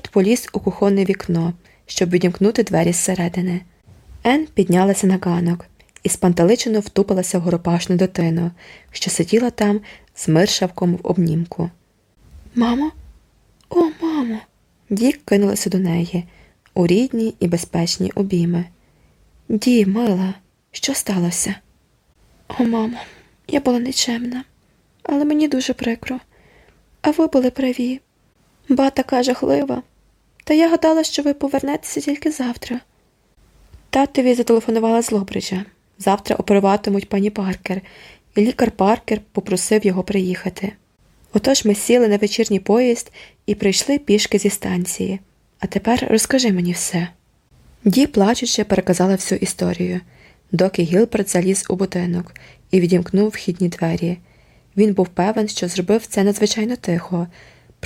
поліз у кухонне вікно, щоб відімкнути двері зсередини. Ен піднялася на ганок і спантеличено втупилася в горопашну дитину, що сиділа там з миршавком в обнімку. Мамо, о, мамо. Дік кинулася до неї у рідні і безпечні обійми. Ді, мила, що сталося? О, мамо, я була нечемна, але мені дуже прикро. А ви були праві. Ба така жахлива. Та я гадала, що ви повернетеся тільки завтра. Татові зателефонувала з Лобриджа. Завтра оперуватимуть пані Паркер, і лікар Паркер попросив його приїхати. Отож ми сіли на вечірній поїзд і прийшли пішки зі станції. А тепер розкажи мені все. Ді, плачучи, переказала всю історію, доки Гілберт заліз у будинок і відімкнув вхідні двері. Він був певен, що зробив це надзвичайно тихо,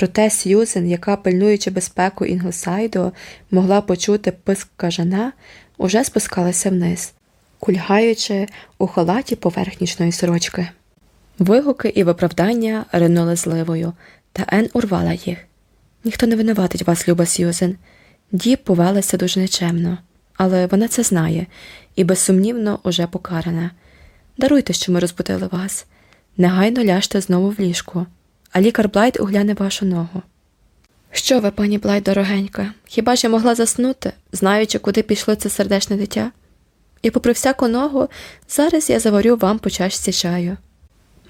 проте Сьюзен, яка, пильнуючи безпеку Інглсайду, могла почути писк кажана, уже спускалася вниз, кульгаючи у халаті поверх нічної сорочки. Вигуки і виправдання ринули зливою, та Ен урвала їх. Ніхто не винуватить вас, люба Сьюзен. Діб повелася дуже нечемно, але вона це знає і безсумнівно уже покарана. Даруйте, що ми розбудили вас. Негайно ляжте знову в ліжку, а лікар Блайт огляне вашу ногу. Що ви, пані Блайт, дорогенька, хіба ж я могла заснути, знаючи, куди пішло це сердечне дитя? І, попри всяку ногу, зараз я заварю вам по чашці чаю.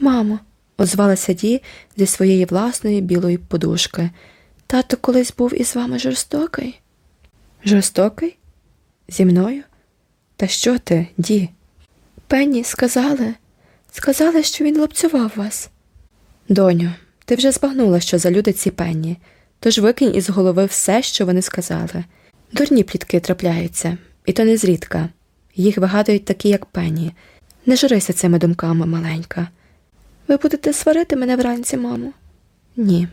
Мамо, озвалася Ді зі своєї власної білої подушки. Тато колись був із вами жорстокий? Жорстокий? Зі мною? Та що ти, Ді? Пенні сказали, сказали, що він лапцював вас. Доню, ти вже збагнула, що за люди ці пенні, тож викинь із голови все, що вони сказали. Дурні плітки трапляються, і то не зрідка. Їх вигадують такі, як пенні. Не журися цими думками, маленька. Ви будете сварити мене вранці, мамо? Ні.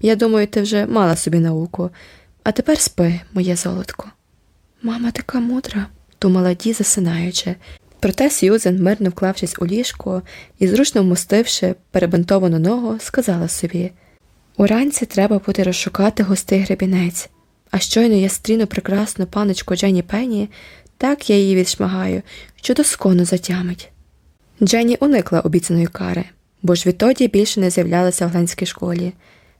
Я думаю, ти вже мала собі науку, а тепер спи, моє золотко. Мама така мудра, думала Ді, засинаючи. Проте Сьюзен, мирно вклавшись у ліжко і зручно вмостивши перебинтовану ногу, сказала собі Уранці треба буде розшукати гостей гребінець, а щойно я стріну прекрасну паночку Дженні Пенні, так я її відшмагаю, що доскону затямить. Дженні уникла обіцяної кари, бо ж відтоді більше не з'являлася в гленській школі.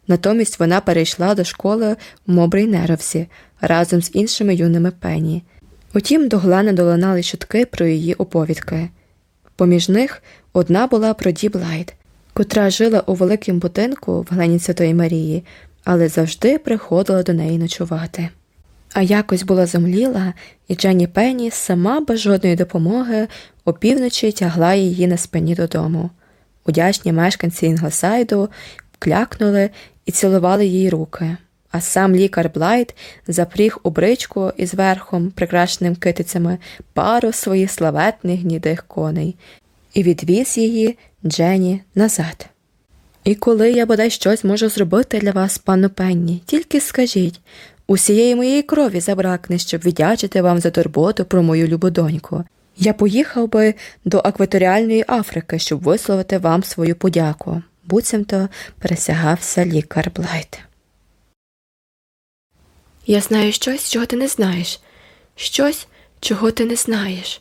Натомість вона перейшла до школи в Мобрейнеровсі разом з іншими юними пені. Утім, до Глена долинали чутки про її оповідки. Поміж них одна була про Ді Блайт, котра жила у великому будинку в Глені Святої Марії, але завжди приходила до неї ночувати. А якось була зомліла, і Дженні Пенні сама без жодної допомоги опівночі тягла її на спині додому. Удячні мешканці Інглсайду клякнули і цілували їй руки, а сам лікар Блайт запріг у бричку із верхом, прикрашеним китицями, пару своїх славетних гнідих коней і відвіз її Джені назад. І коли я бодай щось можу зробити для вас, пану Пенні, тільки скажіть усієї моєї крові забракне, щоб віддячити вам за турботу про мою любу доньку. Я поїхав би до Акваторіальної Африки, щоб висловити вам свою подяку буцімто пересягався лікар Блайт. Я знаю щось, чого ти не знаєш, щось, чого ти не знаєш,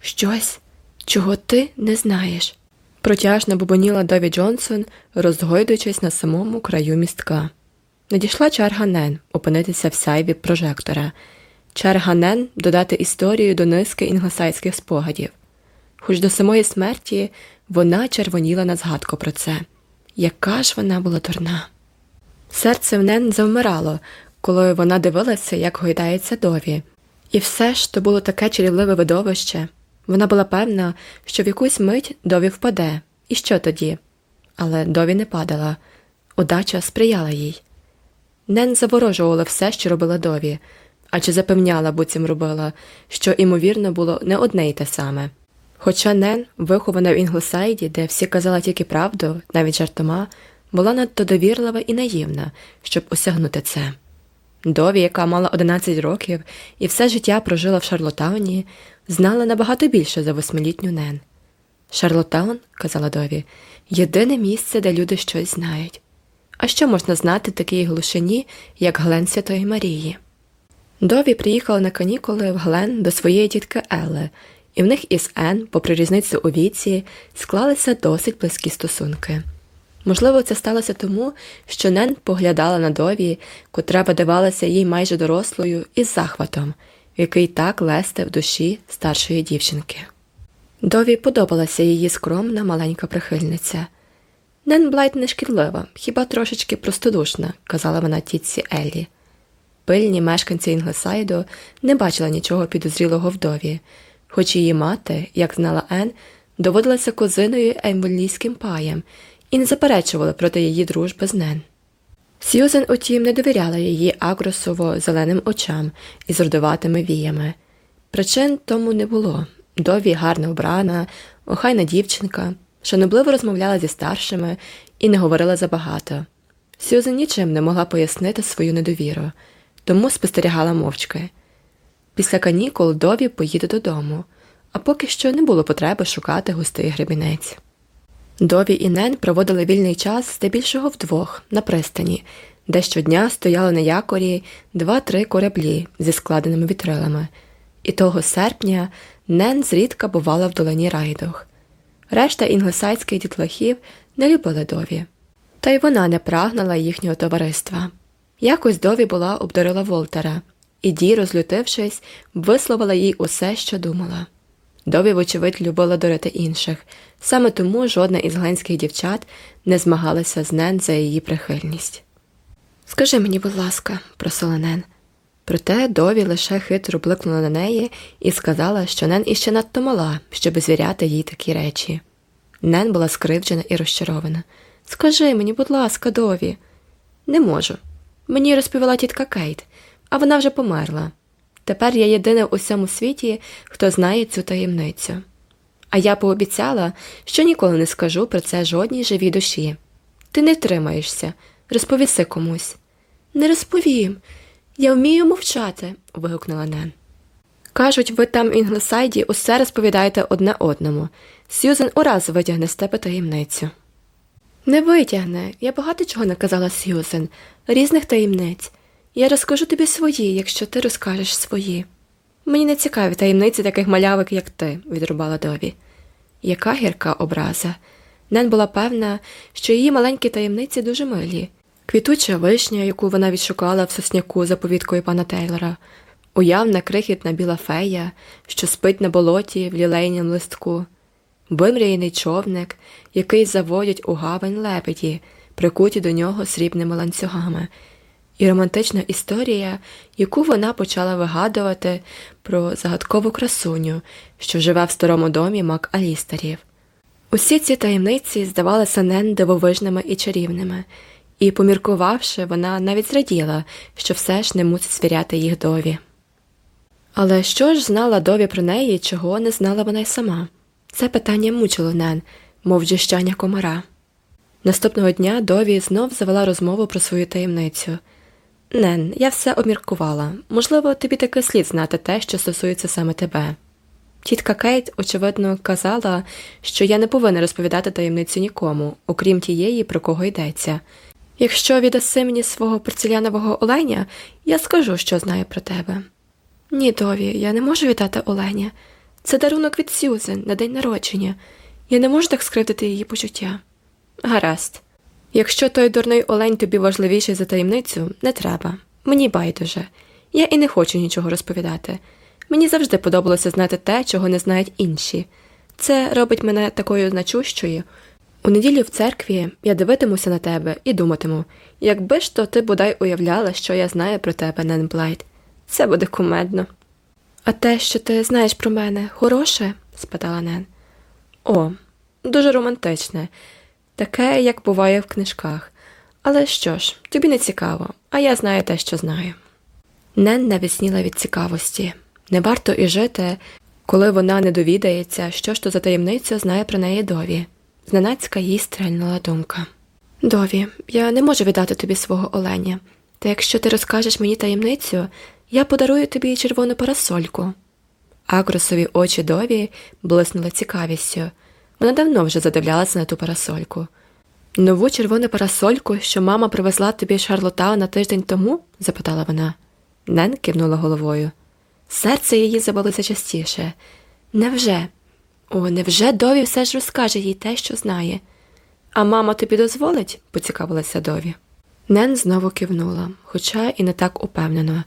щось, чого ти не знаєш. Протяжно бубоніла Дові Джонсон, розгойдуючись на самому краю містка. Надійшла черга Нен опинитися в сайві прожектора, черга Нен додати історію до низки інглосайських спогадів. Хоч до самої смерті вона червоніла на згадку про це. Яка ж вона була дурна. Серце в Нен завмирало, коли вона дивилася, як гойдається дові. І все ж то було таке чарівливе видовище. Вона була певна, що в якусь мить дові впаде, і що тоді? Але дові не падала, удача сприяла їй. Нен заворожувала все, що робила дові, а чи запевняла, буцім робила, що, ймовірно, було не одне й те саме. Хоча Нен, вихована в Інглосайді, де всі казали тільки правду, навіть жартома, була надто довірлива і наївна, щоб осягнути це. Дові, яка мала 11 років і все життя прожила в Шарлотауні, знала набагато більше за восьмилітню Нен. Шарлотаун, казала Дові, єдине місце, де люди щось знають. А що можна знати в такій глушині, як Глен Святої Марії? Дові приїхала на канікули в Глен до своєї тітки Елли, і в них із Нен, попри різницю у віці, склалися досить близькі стосунки. Можливо, це сталося тому, що Нен поглядала на Дові, котра видавалася їй майже дорослою, із захватом, який так лесте в душі старшої дівчинки. Дові подобалася її скромна маленька прихильниця. Нен Блайт не шкідлива, хіба трошечки простодушна, казала вона тітці Еллі. Пильні мешканці Інглесайду не бачили нічого підозрілого вдові, хоч її мати, як знала Ен, доводилася козиною емволійським паєм і не заперечували проти її дружби з Нен. Сьюзен, утім, не довіряла її агросово зеленим очам із родоватими віями. Причин тому не було. Дові гарно вбрана, охайна дівчинка, шанобливо розмовляла зі старшими і не говорила забагато. Сьюзен нічим не могла пояснити свою недовіру, тому спостерігала мовчки. Після канікул Дові поїде додому, а поки що не було потреби шукати густий гребінець. Дові і Нен проводили вільний час здебільшого вдвох на пристані, де щодня стояли на якорі два-три кораблі зі складеними вітрилами, і того серпня Нен зрідка бувала в долині райдух. Решта інглесайських дітлахів не любили Дові, та й вона не прагнула їхнього товариства. Якось Дові була обдарила Волтера, і Ді, розлютившись, висловила їй усе, що думала. Дові, вочевидь, любила дурити інших, саме тому жодна із гленських дівчат не змагалася з Нен за її прихильність. Скажи мені, будь ласка, просила Нен. Проте Дові лише хитро бликнула на неї і сказала, що Нен іще надто мала, щоб звіряти їй такі речі. Нен була скривджена і розчарована. Скажи мені, будь ласка, Дові. Не можу. Мені розповіла тітка Кейт, а вона вже померла. Тепер я єдина в усьому світі, хто знає цю таємницю. А я пообіцяла, що ніколи не скажу про це жодній живій душі. Ти не втримаєшся, розповіси комусь. Не розповім. Я вмію мовчати. вигукнула Нен. Кажуть, ви там в Інглсайді усе розповідаєте одне одному. Сьюзен ураз витягне з тебе таємницю. Не витягне. Я багато чого наказала Сьюзен, різних таємниць. Я розкажу тобі свої, якщо ти розкажеш свої. Мені не цікаві таємниці таких малявик, як ти, відрубала Дові. Яка гірка образа. Нен була певна, що її маленькі таємниці дуже милі. Квітуча вишня, яку вона відшукала в сосняку за повідкою пана Тейлора, уявна крихітна біла фея, що спить на болоті в лілейнім листку, вимріяний човник, який заводять у гавань лебеді, прикуті до нього срібними ланцюгами і романтична історія, яку вона почала вигадувати про загадкову красуню, що живе в старому домі Мак Алістерів. Усі ці таємниці здавалися Нен дивовижними і чарівними, і, поміркувавши, вона навіть зраділа, що все ж не мусить звіряти їх дові. Але що ж знала дові про неї, чого не знала вона й сама? Це питання мучило Нен, мов джищання комара. Наступного дня Дові знов завела розмову про свою таємницю. Нен, я все обміркувала. Можливо, тобі таки слід знати те, що стосується саме тебе. Тітка Кейт, очевидно, казала, що я не повинна розповідати таємницю нікому, окрім тієї, про кого йдеться. Якщо віддаси мені свого порцелянового оленя, я скажу, що знаю про тебе. Ні, Дові, я не можу віддати оленя. Це дарунок від Сюзен на день народження. Я не можу так скривдити її почуття. Гаразд. Якщо той дурний олень тобі важливіший за таємницю, не треба. Мені байдуже. Я і не хочу нічого розповідати. Мені завжди подобалося знати те, чого не знають інші. Це робить мене такою значущою. У неділю в церкві я дивитимуся на тебе і думатиму, якби ж то ти бодай уявляла, що я знаю про тебе, Нен Блайт. Це буде кумедно. А те, що ти знаєш про мене, хороше? спитала Нен. О, дуже романтичне таке, як буває в книжках. Але що ж, тобі не цікаво, а я знаю те, що знаю. Нен навісніла від цікавості. Не варто і жити, коли вона не довідається, що ж то за таємницю знає про неї Дові. Зненацька їй стрельнула думка. Дові, я не можу віддати тобі свого оленя, та якщо ти розкажеш мені таємницю, я подарую тобі червону парасольку. Агросові очі Дові блиснули цікавістю. Вона давно вже задивлялася на ту парасольку. Нову червону парасольку, що мама привезла тобі з Шарлотауна тиждень тому? запитала вона. Нен кивнула головою. Серце її забилося частіше. Невже? О, невже Дові все ж розкаже їй те, що знає? А мама тобі дозволить? поцікавилася Дові. Нен знову кивнула, хоча і не так упевнено.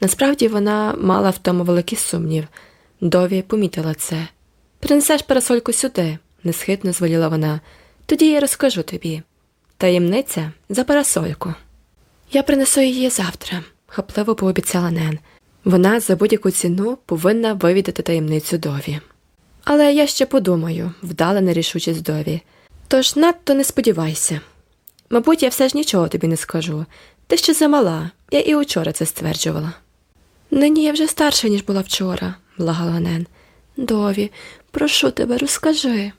Насправді вона мала в тому великий сумнів. Дові помітила це. Принесеш парасольку сюди, несхитно зволіла вона. Тоді я розкажу тобі. Таємниця за парасольку. Я принесу її завтра, хапливо пообіцяла Нен. Вона за будь-яку ціну повинна вивідати таємницю Дові. Але я ще подумаю, вдала нерішучість Дові. Тож надто не сподівайся. Мабуть, я все ж нічого тобі не скажу. Ти ще замала, я і учора це стверджувала. Нині я вже старша, ніж була вчора, благала Нен. Дові, прошу тебе, розкажи.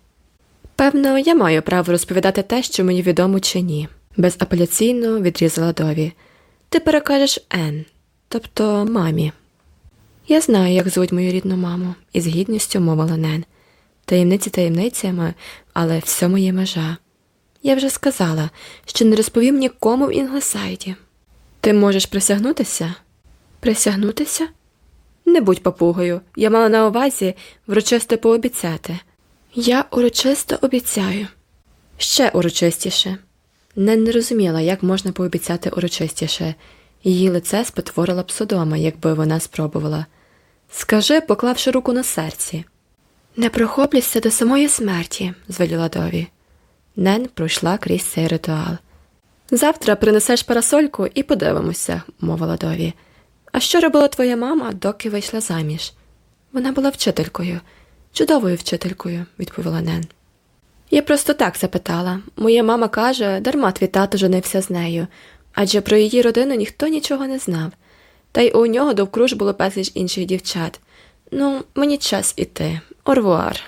Певно, я маю право розповідати те, що мені відомо чи ні, безапеляційно відрізала Дові. Ти перекажеш Ен, тобто мамі. Я знаю, як звуть мою рідну маму, із гідністю мовила Нен. Таємниці таємницями, але всьому є межа. Я вже сказала, що не розповім нікому в Інглесайді. Ти можеш присягнутися? Присягнутися? Не будь папугою, я мала на увазі врочисто пообіцяти. Я урочисто обіцяю. Ще урочистіше. Нен не розуміла, як можна пообіцяти урочистіше. Її лице спотворила б Содома, якби вона спробувала. Скажи, поклавши руку на серці. Не прохоплюйся до самої смерті, звеліла Дові. Нен пройшла крізь цей ритуал. Завтра принесеш парасольку і подивимося, мовила Дові. А що робила твоя мама, доки вийшла заміж? Вона була вчителькою, чудовою вчителькою, відповіла Нен. Я просто так запитала. Моя мама каже, дарма твій тато женився з нею, адже про її родину ніхто нічого не знав, та й у нього довкруж було безліч інших дівчат. Ну, мені час іти. Орвуар.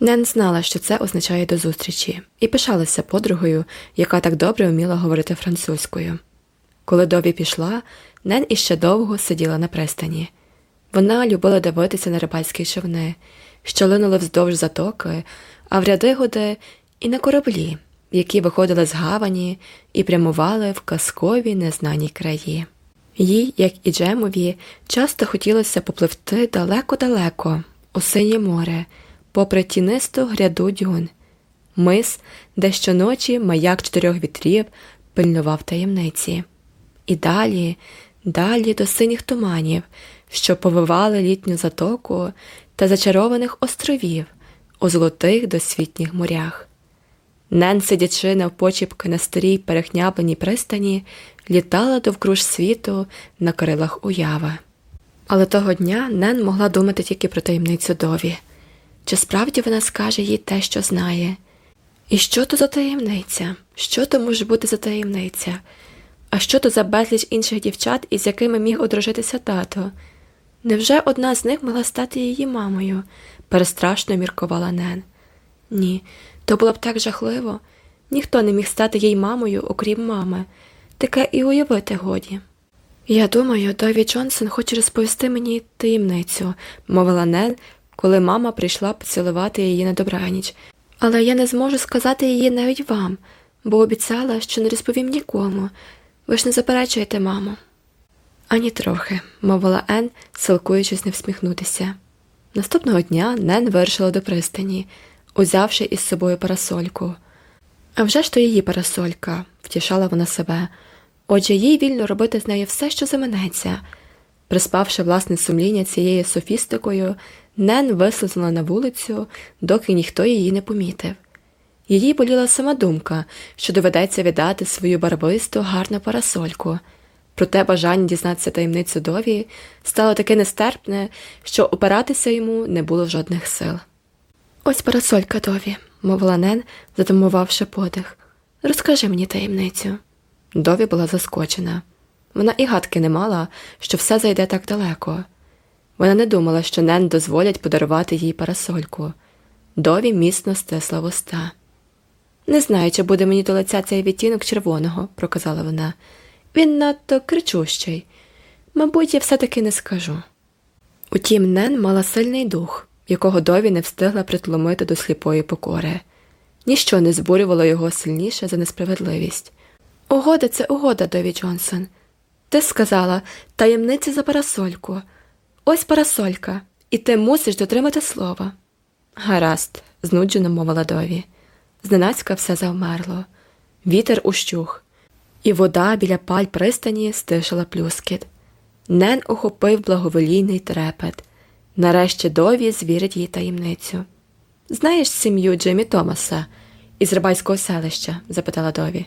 Нен знала, що це означає до зустрічі, і пишалася подругою, яка так добре вміла говорити французькою. Коли Дові пішла, Нен іще довго сиділа на пристані. Вона любила дивитися на рибальські човни, що линули вздовж затоки, а в ряди годи і на кораблі, які виходили з гавані і прямували в казкові незнані краї. Їй, як і Джемові, часто хотілося попливти далеко-далеко, у синє море, попри тінисту гряду дюн, мис, де щоночі маяк чотирьох вітрів пильнував таємниці. І далі, далі до синіх туманів, що повивали літню затоку та зачарованих островів у золотих досвітніх морях. Нен, сидячи навпочіпки на старій перехнябленій пристані, літала довкруж світу на крилах уяви. Але того дня Нен могла думати тільки про таємницю Дові. Чи справді вона скаже їй те, що знає? І що то за таємниця? Що то може бути за таємниця? А що то за безліч інших дівчат, із якими міг одружитися тато? Невже одна з них могла стати її мамою? перестрашно міркувала Нен. Ні, то було б так жахливо. Ніхто не міг стати їй мамою, окрім мами. Таке і уявити годі. Я думаю, Дові Джонсон хоче розповісти мені таємницю, мовила Нен, коли мама прийшла поцілувати її на добраніч. Але я не зможу сказати її навіть вам, бо обіцяла, що не розповім нікому. Ви ж не заперечуєте, мамо. Ані трохи, мовила Ен, силкуючись не всміхнутися. Наступного дня Нен вирушила до пристані, узявши із собою парасольку. А вже ж то її парасолька, втішала вона себе. Отже, їй вільно робити з нею все, що заманеться. Приспавши власне сумління цією софістикою, Нен вислизнула на вулицю, доки ніхто її не помітив. Її боліла сама думка, що доведеться віддати свою барвисту гарну парасольку. Проте бажання дізнатися таємницю Дові стало таке нестерпне, що опиратися йому не було жодних сил. Ось парасолька Дові, мовила Нен, затамувавши подих. Розкажи мені таємницю. Дові була заскочена. Вона і гадки не мала, що все зайде так далеко. Вона не думала, що Нен дозволять подарувати їй парасольку. Дові міцно стисла вуста. Не знаю, чи буде мені до лиця цей відтінок червоного, проказала вона. Він надто кричущий. Мабуть, я все таки не скажу. Утім, Нен мала сильний дух, якого Дові не встигла притломити до сліпої покори. Ніщо не збурювало його сильніше за несправедливість. Угода це угода, Дові Джонсон. Ти сказала таємниця за парасольку. Ось парасолька, і ти мусиш дотримати слова. Гаразд, знуджено мовила Дові. Зненацька все завмерло. Вітер ущух, і вода біля паль пристані стишила плюскіт. Нен охопив благоволійний трепет. Нарешті Дові звірить їй таємницю. Знаєш сім'ю Джиммі Томаса із рибальського селища? запитала Дові.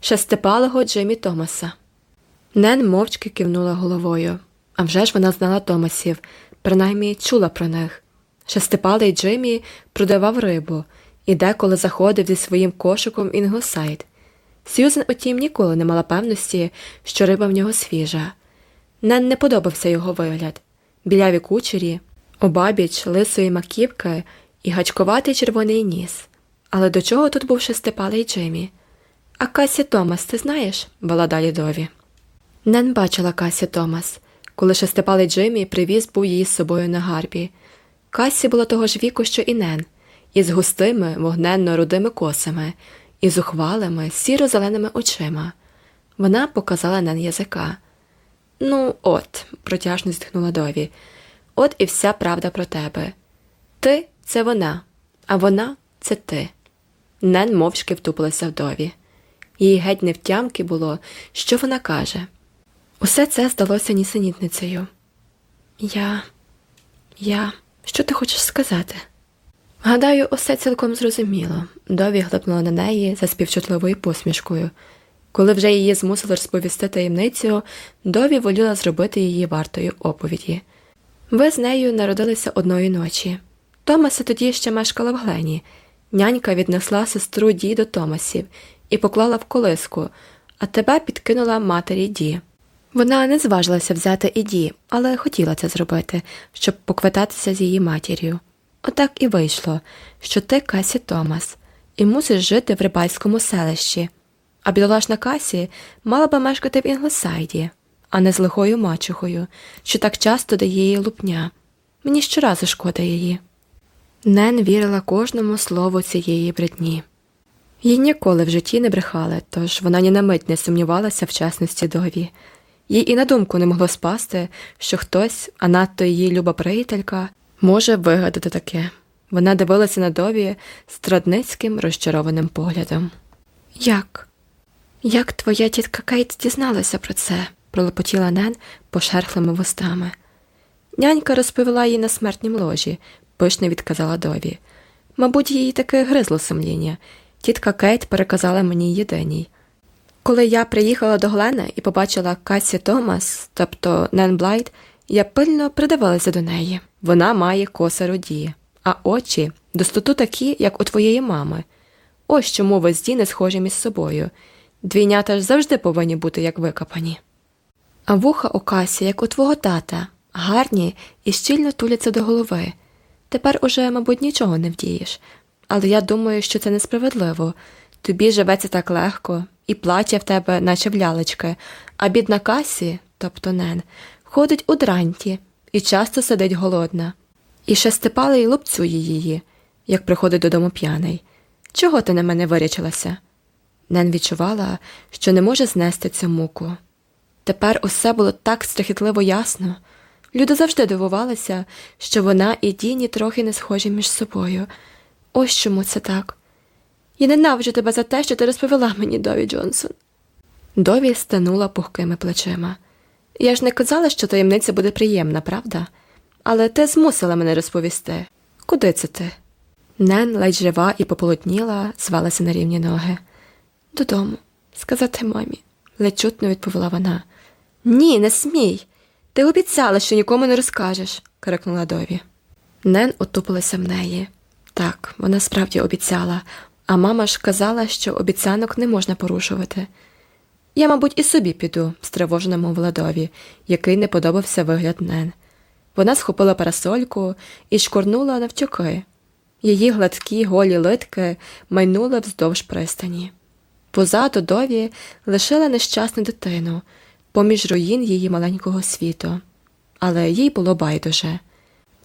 Шестипалого Джиммі Томаса. Нен мовчки кивнула головою. Авжеж вона знала Томасів, принаймні чула про них. Шестипалий Джиммі продавав рибу і деколи заходив зі своїм кошиком в Інглсайд. Сьюзен, утім, ніколи не мала певності, що риба в нього свіжа. Нен не подобався його вигляд біляві кучері, обабіч лисої маківки і гачкуватий червоний ніс. Але до чого тут був шестипалий Джиммі? А Касі Томас, ти знаєш? була далі Дові. Нен бачила Касі Томас, коли шестипалий Джиммі привіз був її з собою на гарбі. Касі була того ж віку, що і Нен, із густими, вогненно рудими косами, і зухвалими, сіро-зеленими очима. Вона показала Нен язика. Ну, от, протяжно зітхнула Дові. От і вся правда про тебе. Ти це вона, а вона це ти. Нен мовчки втупилася в Дові. Їй геть не втямки було, що вона каже. Усе це здалося нісенітницею. Я, я, що ти хочеш сказати? Гадаю, усе цілком зрозуміло. Дові глипнула на неї за співчутливою посмішкою. Коли вже її змусили розповісти таємницю, Дові воліла зробити її вартою оповіді. Ви з нею народилися одної ночі. Томаса тоді ще мешкала в Глені. Нянька віднесла сестру Ді до Томасів і поклала в колиску, а тебе підкинула матері Ді. Вона не зважилася взяти і Ді, але хотіла це зробити, щоб поквитатися з її матір'ю. Отак і вийшло, що ти Касі Томас, і мусиш жити в рибальському селищі а бідолашна Касі мала би мешкати в Інглосайді, а не з лихою мачухою, що так часто дає їй лупня. Мені щоразу шкода її. Нен вірила кожному слову цієї бридні. Їй ніколи в житті не брехали, тож вона ні на мить не сумнівалася в чесності дові. Їй і на думку не могло спасти, що хтось, а надто її люба приятелька, може вигадати таке. Вона дивилася на Дові страдницьким розчарованим поглядом. Як? Як твоя тітка Кейт дізналася про це? пролепотіла Нен пошерхлими вустами. Нянька розповіла їй на смертнім ложі, пишно відказала Дові. Мабуть, її таки гризло сумління. Тітка Кейт переказала мені єдиній. Коли я приїхала до Глена і побачила Касі Томас, тобто Нен Блайт, я пильно придивилася до неї. Вона має коса роді, а очі достоту такі, як у твоєї мами. Ось чому ви з Ді не схожі між собою. Двійнята ж завжди повинні бути як викопані. А вуха у касі, як у твого тата, гарні і щільно туляться до голови. Тепер уже, мабуть, нічого не вдієш, але я думаю, що це несправедливо. Тобі живеться так легко, і плаття в тебе, наче в лялечки, а бідна касі, тобто нен, ходить у дранті і часто сидить голодна. І шестипалий лупцює її, як приходить додому п'яний. Чого ти на мене вирячилася? Нен відчувала, що не може знести цю муку. Тепер усе було так страхітливо ясно. Люди завжди дивувалися, що вона і Діні трохи не схожі між собою. Ось чому це так. Я ненавиджу тебе за те, що ти розповіла мені, Дові Джонсон. Дові станула пухкими плечима. Я ж не казала, що таємниця буде приємна, правда? Але ти змусила мене розповісти. Куди це ти? Нен, ледь жива і пополотніла, звалася на рівні ноги. Додому, сказати мамі, ледь чутно відповіла вона. Ні, не смій. Ти обіцяла, що нікому не розкажеш, крикнула Дові. Нен отупилася в неї. Так, вона справді обіцяла, а мама ж казала, що обіцянок не можна порушувати. Я, мабуть, і собі піду, стривожено мовила Дові, який не подобався вигляд Нен. Вона схопила парасольку і шкурнула навтюки. Її гладкі голі литки майнули вздовж пристані. Позаду Дові лишила нещасну дитину поміж руїн її маленького світу, але їй було байдуже.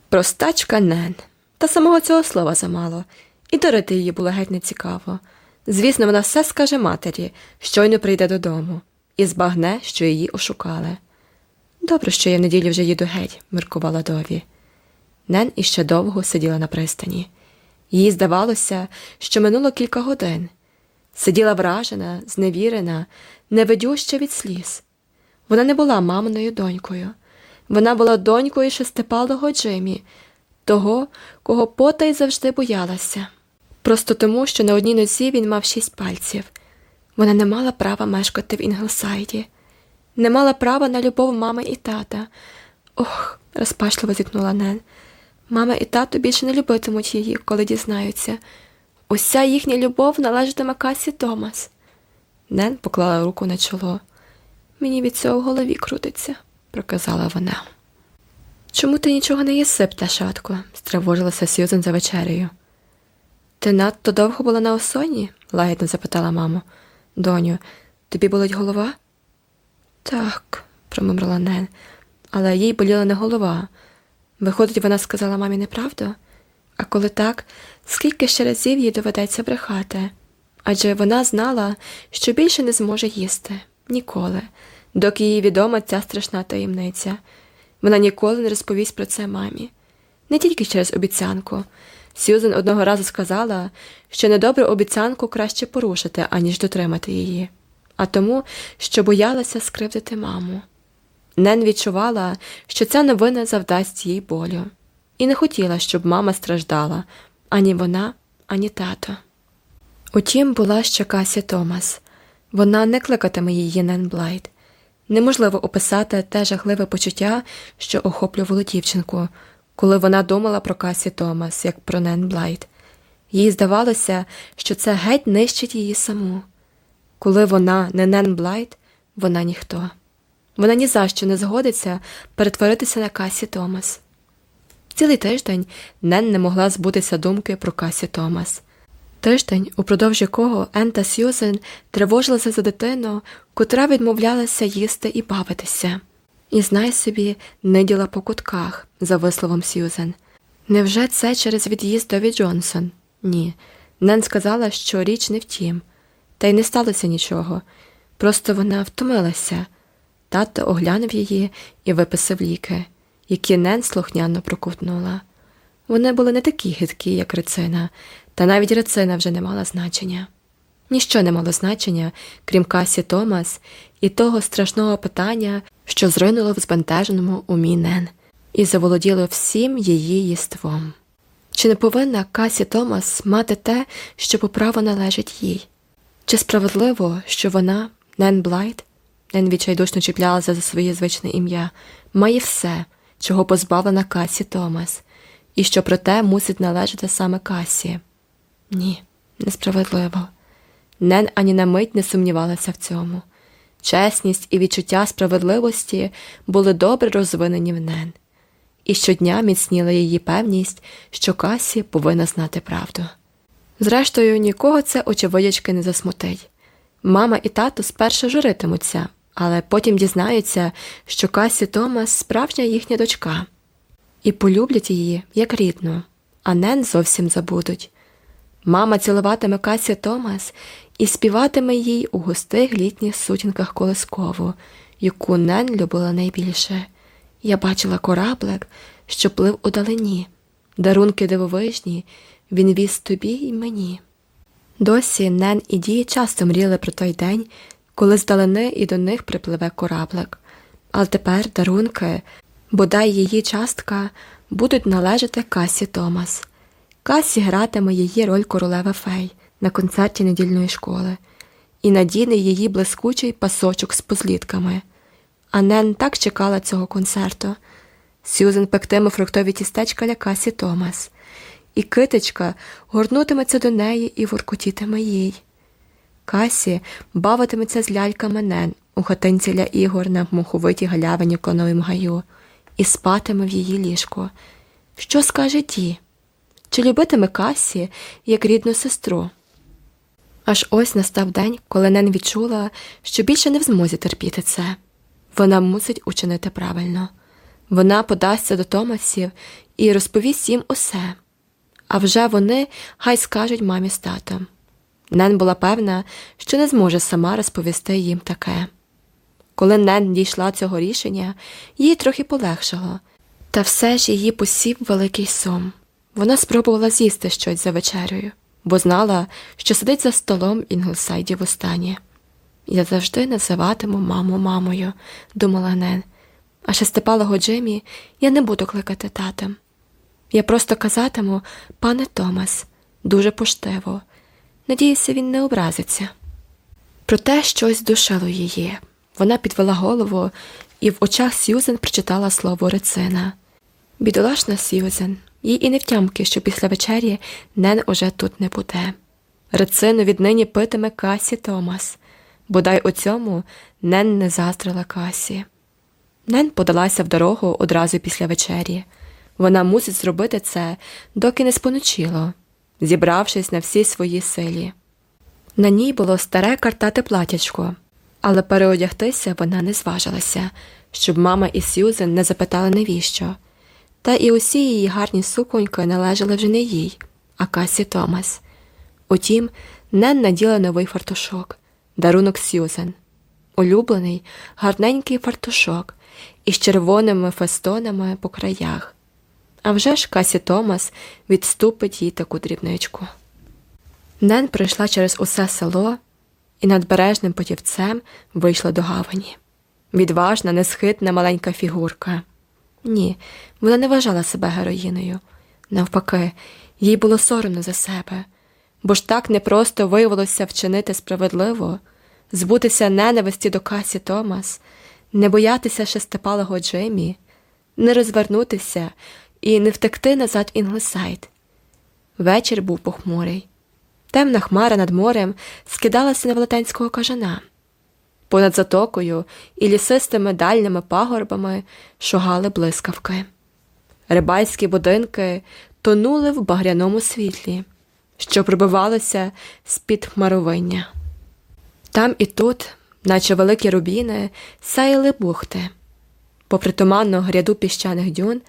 Простачка Нен, та самого цього слова замало. і дарити її було геть нецікаво. Звісно, вона все скаже матері, щойно прийде додому, і збагне, що її ошукали. Добре, що я в неділю вже їду геть, міркувала Дові. Нен іще довго сиділа на пристані. Їй здавалося, що минуло кілька годин. Сиділа вражена, зневірена, невидюща від сліз. Вона не була маминою донькою. Вона була донькою шестипалого Джимі, того, кого потай завжди боялася. Просто тому, що на одній нозі він мав шість пальців. Вона не мала права мешкати в Інглсайді, не мала права на любов мами і тата. Ох, розпачливо зітхнула Нен. Мама і тато більше не любитимуть її, коли дізнаються. Уся їхня любов належатиме Касі Томас. Нен поклала руку на чоло. Мені від цього в голові крутиться, проказала вона. Чому ти нічого не їси, пташатко? стривожилася Сьюзен за вечерею. Ти надто довго була на осоні? лагідно запитала мама. Доню, тобі болить голова? Так, промимрила Нен, але їй боліла не голова. Виходить, вона сказала мамі неправду? А коли так, скільки ще разів їй доведеться брехати? Адже вона знала, що більше не зможе їсти ніколи, доки їй відома ця страшна таємниця. Вона ніколи не розповість про це мамі. Не тільки через обіцянку. Сьюзен одного разу сказала, що недобру обіцянку краще порушити, аніж дотримати її, а тому, що боялася скривдити маму. Нен відчувала, що ця новина завдасть їй болю, і не хотіла, щоб мама страждала ані вона, ані тато. Утім, була ще Касі Томас. Вона не кликатиме її Нен Блайт. Неможливо описати те жахливе почуття, що охоплювало дівчинку, коли вона думала про Касі Томас, як про Нен Блайт. Їй здавалося, що це геть нищить її саму. Коли вона не Нен Блайт, вона ніхто. Вона нізащо не згодиться перетворитися на Касі Томас. Цілий тиждень Нен не могла збутися думки про Касі Томас. Тиждень, упродовж якого Ен та Сьюзен тривожилися за дитину, котра відмовлялася їсти і бавитися. І знай собі, ниділа по кутках, за висловом Сьюзен. Невже це через від'їзд Дові Джонсон? Ні. Нен сказала, що річ не втім, та й не сталося нічого. Просто вона втомилася. Тато оглянув її і виписав ліки, які Нен слухняно проковтнула. Вони були не такі гидкі, як рецина, та навіть рецина вже не мала значення. Ніщо не мало значення, крім Касі Томас і того страшного питання, що зринуло в збентеженому умі Нен, і заволоділо всім її єством. Чи не повинна Касі Томас мати те, що по праву належить їй? Чи справедливо, що вона, Нен Блайт, Нен відчайдушно чіплялася за своє звичне ім'я, має все, чого позбавлена Касі Томас, і що проте мусить належати саме Касі? Ні, несправедливо. Нен ані на мить не сумнівалася в цьому. Чесність і відчуття справедливості були добре розвинені в Нен, і щодня міцніла її певність, що Касі повинна знати правду. Зрештою, нікого це очевидячки не засмутить. Мама і тато спершу журитимуться, але потім дізнаються, що Касі Томас справжня їхня дочка, і полюблять її як рідну, а Нен зовсім забудуть. Мама цілуватиме Касі Томас і співатиме їй у густих літніх сутінках колискову, яку Нен любила найбільше. Я бачила кораблик, що плив у далині, дарунки дивовижні, він віз тобі і мені. Досі Нен і Ді часто мріяли про той день, коли здалини і до них припливе кораблик, але тепер дарунки, бодай її частка, будуть належати Касі Томас. Касі гратиме її роль королева фей на концерті недільної школи і надіне її блискучий пасочок з позлітками. А Нен так чекала цього концерту. Сюзен пектиме фруктові тістечка для Касі Томас, і китечка горнутиметься до неї і воркотітиме їй. Касі бавитиметься з ляльками Нен у хатинці для ігор на муховитій галявині коновим гаю і спатиме в її ліжку. Що скаже ті? Чи любитиме Касі як рідну сестру? Аж ось настав день, коли Нен відчула, що більше не в змозі терпіти це. Вона мусить учинити правильно. Вона подасться до Томасів і розповість їм усе. А вже вони хай скажуть мамі з татом. Нен була певна, що не зможе сама розповісти їм таке. Коли Нен дійшла цього рішення, їй трохи полегшало, та все ж її посів великий сум. Вона спробувала з'їсти щось за вечерею, бо знала, що сидить за столом в Інглсайді востаннє. Я завжди називатиму маму мамою, думала Нен, а шестипалого Джимі я не буду кликати татом. Я просто казатиму, пане Томас, дуже поштиво. Надіюся, він не образиться. Проте щось душило її. Вона підвела голову і в очах Сьюзен прочитала слово рецина. Бідолашна Сьюзен, їй і невтямки, що після вечері Нен уже тут не буде. Рецину віднині питиме Касі Томас, бодай у цьому Нен не заздрила Касі. Нен подалася в дорогу одразу після вечері. Вона мусить зробити це, доки не споночило, зібравшись на всі свої силі. На ній було старе картате платячко, але переодягтися вона не зважилася, щоб мама і Сьюзен не запитали навіщо. Та і усі її гарні суконьки належали вже не їй, а Касі Томас. Утім, Нен наділа новий фартушок, дарунок Сьюзен. Улюблений, гарненький фартушок із червоними фестонами по краях. А вже ж Касі Томас відступить їй таку дрібничку. Нен пройшла через усе село і надбережним потівцем вийшла до гавані. Відважна, несхитна маленька фігурка. Ні, вона не вважала себе героїною. Навпаки, їй було соромно за себе, бо ж так непросто виявилося вчинити справедливо, збутися ненависті до Касі Томас, не боятися шестипалого Джимі, не розвернутися і не втекти назад в Інглесайд. Вечір був похмурий. Темна хмара над морем скидалася на велетенського кажана. Понад затокою і лісистими дальніми пагорбами шугали блискавки. Рибальські будинки тонули в багряному світлі, що пробивалося з-під хмаровиння. Там і тут, наче великі рубіни, сяяли бухти. Попри туманну гряду піщаних дюн,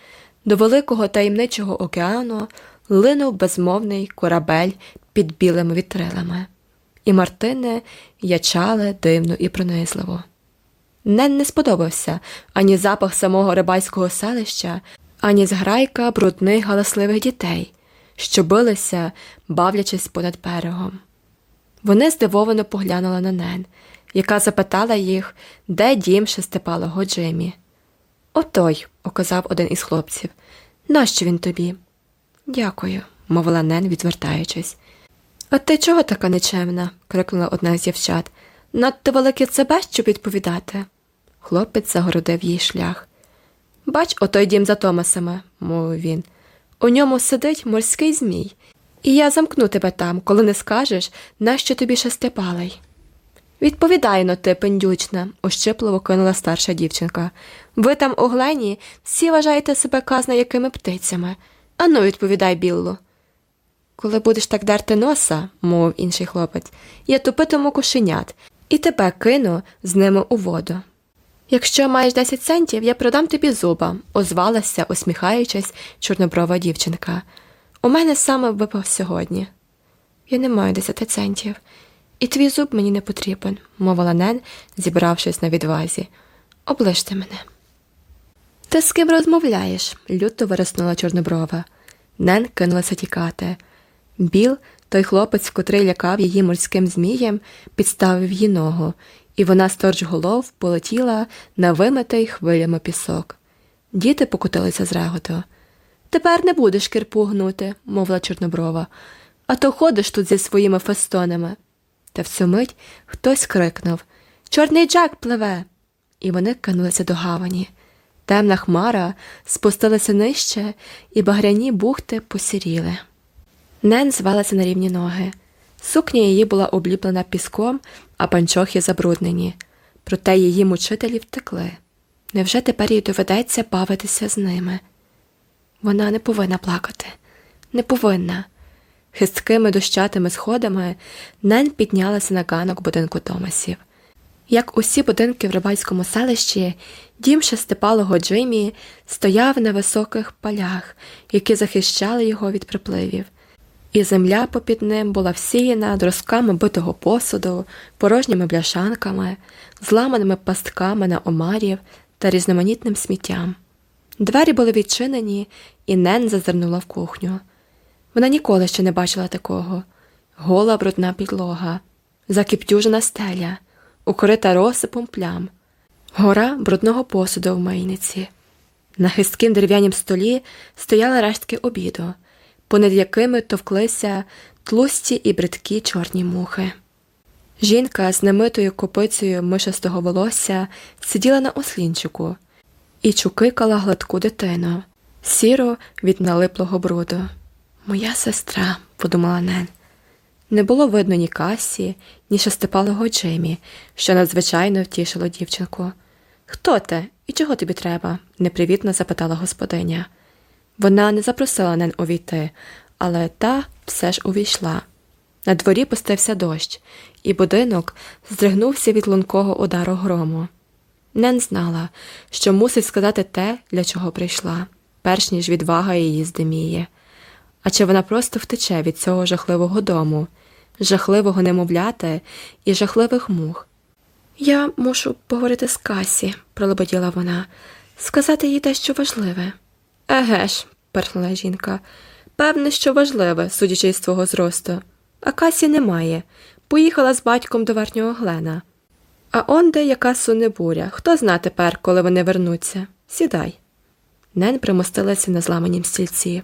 до великого таємничого океану линув безмовний корабель під білими вітрилами, і Мартини ячали дивно і пронизливо. Нен не сподобався ані запах самого рибальського селища, ані зграйка брудних галасливих дітей, що билися, бавлячись понад берегом. Вони здивовано поглянули на Нен, яка запитала їх, де дім шестипалого Джимі. Отой, оказав один із хлопців. Нащо він тобі? Дякую, мовила Нен, відвертаючись. А ти чого така нечемна? крикнула одна з дівчат. Надто велике себе, щоб відповідати. Хлопець загородив їй шлях. Бач, отой дім за Томасами, мовив він. У ньому сидить морський змій, і я замкну тебе там, коли не скажеш, нащо тобі шестипалий. Відповідай но ти, пендючна, ощипливо кинула старша дівчинка. Ви там у глені всі вважаєте себе казна якими птицями. Ану, відповідай, Біллу. Коли будеш так дерти носа, мовив інший хлопець, я тупитиму кошенят і тебе кину з ними у воду. Якщо маєш 10 центів, я продам тобі зуба, озвалася, усміхаючись, чорноброва дівчинка. У мене саме випав сьогодні. Я не маю 10 центів. І твій зуб мені не потрібен, мовила Нен, зібравшись на відвазі. Оближте мене. Ти з ким розмовляєш? люто вириснула чорноброва. Нен кинулася тікати. Біл, той хлопець, котрий лякав її морським змієм, підставив її ногу, і вона сторч голов полетіла на вимитий хвилями пісок. Діти покотилися з реготу. Тепер не будеш кирпу гнути, мовила Чорноброва, а то ходиш тут зі своїми фестонами. Та в цю мить хтось крикнув Чорний Джек пливе. І вони кинулися до гавані. Темна хмара спустилася нижче, і багряні бухти посіріли. Нен звалася на рівні ноги. Сукня її була обліплена піском, а панчохи забруднені, проте її мучителі втекли. Невже тепер їй доведеться бавитися з ними? Вона не повинна плакати, не повинна. Хисткими дощатими сходами Нен піднялася на ганок будинку Томасів. Як усі будинки в рибальському селищі, дім шестипалого Джиммі стояв на високих полях, які захищали його від припливів, і земля попід ним була всіяна дросками битого посуду, порожніми бляшанками, зламаними пастками на омарів та різноманітним сміттям. Двері були відчинені, і Нен зазирнула в кухню. Вона ніколи ще не бачила такого гола брудна підлога, закіптюжена стеля, укрита розсипом плям, гора брудного посуду в мийниці. На хистким дерев'янім столі стояли рештки обіду, понад якими товклися тлусті і бридкі чорні мухи. Жінка з немитою копицею мишастого волосся сиділа на ослінчику і чукикала гладку дитину, сіро від налиплого бруду. Моя сестра, подумала Нен. Не було видно ні касі, ні шестипалого Джимі, що надзвичайно втішило дівчинку. Хто ти і чого тобі треба? непривітно запитала господиня. Вона не запросила Нен увійти, але та все ж увійшла. На дворі пустився дощ, і будинок здригнувся від лункого удару грому. Нен знала, що мусить сказати те, для чого прийшла, перш ніж відвага її здиміє. А чи вона просто втече від цього жахливого дому, жахливого немовляти і жахливих мух? Я мушу поговорити з Касі, пролебеділа вона, сказати їй дещо важливе. Еге ж, перхнула жінка, певне, що важливе, судячи з твого зросту. А Касі немає. Поїхала з батьком до верхнього глена. А онде яка суне буря. Хто зна тепер, коли вони вернуться? Сідай. Нен примостилася на зламанім стільці.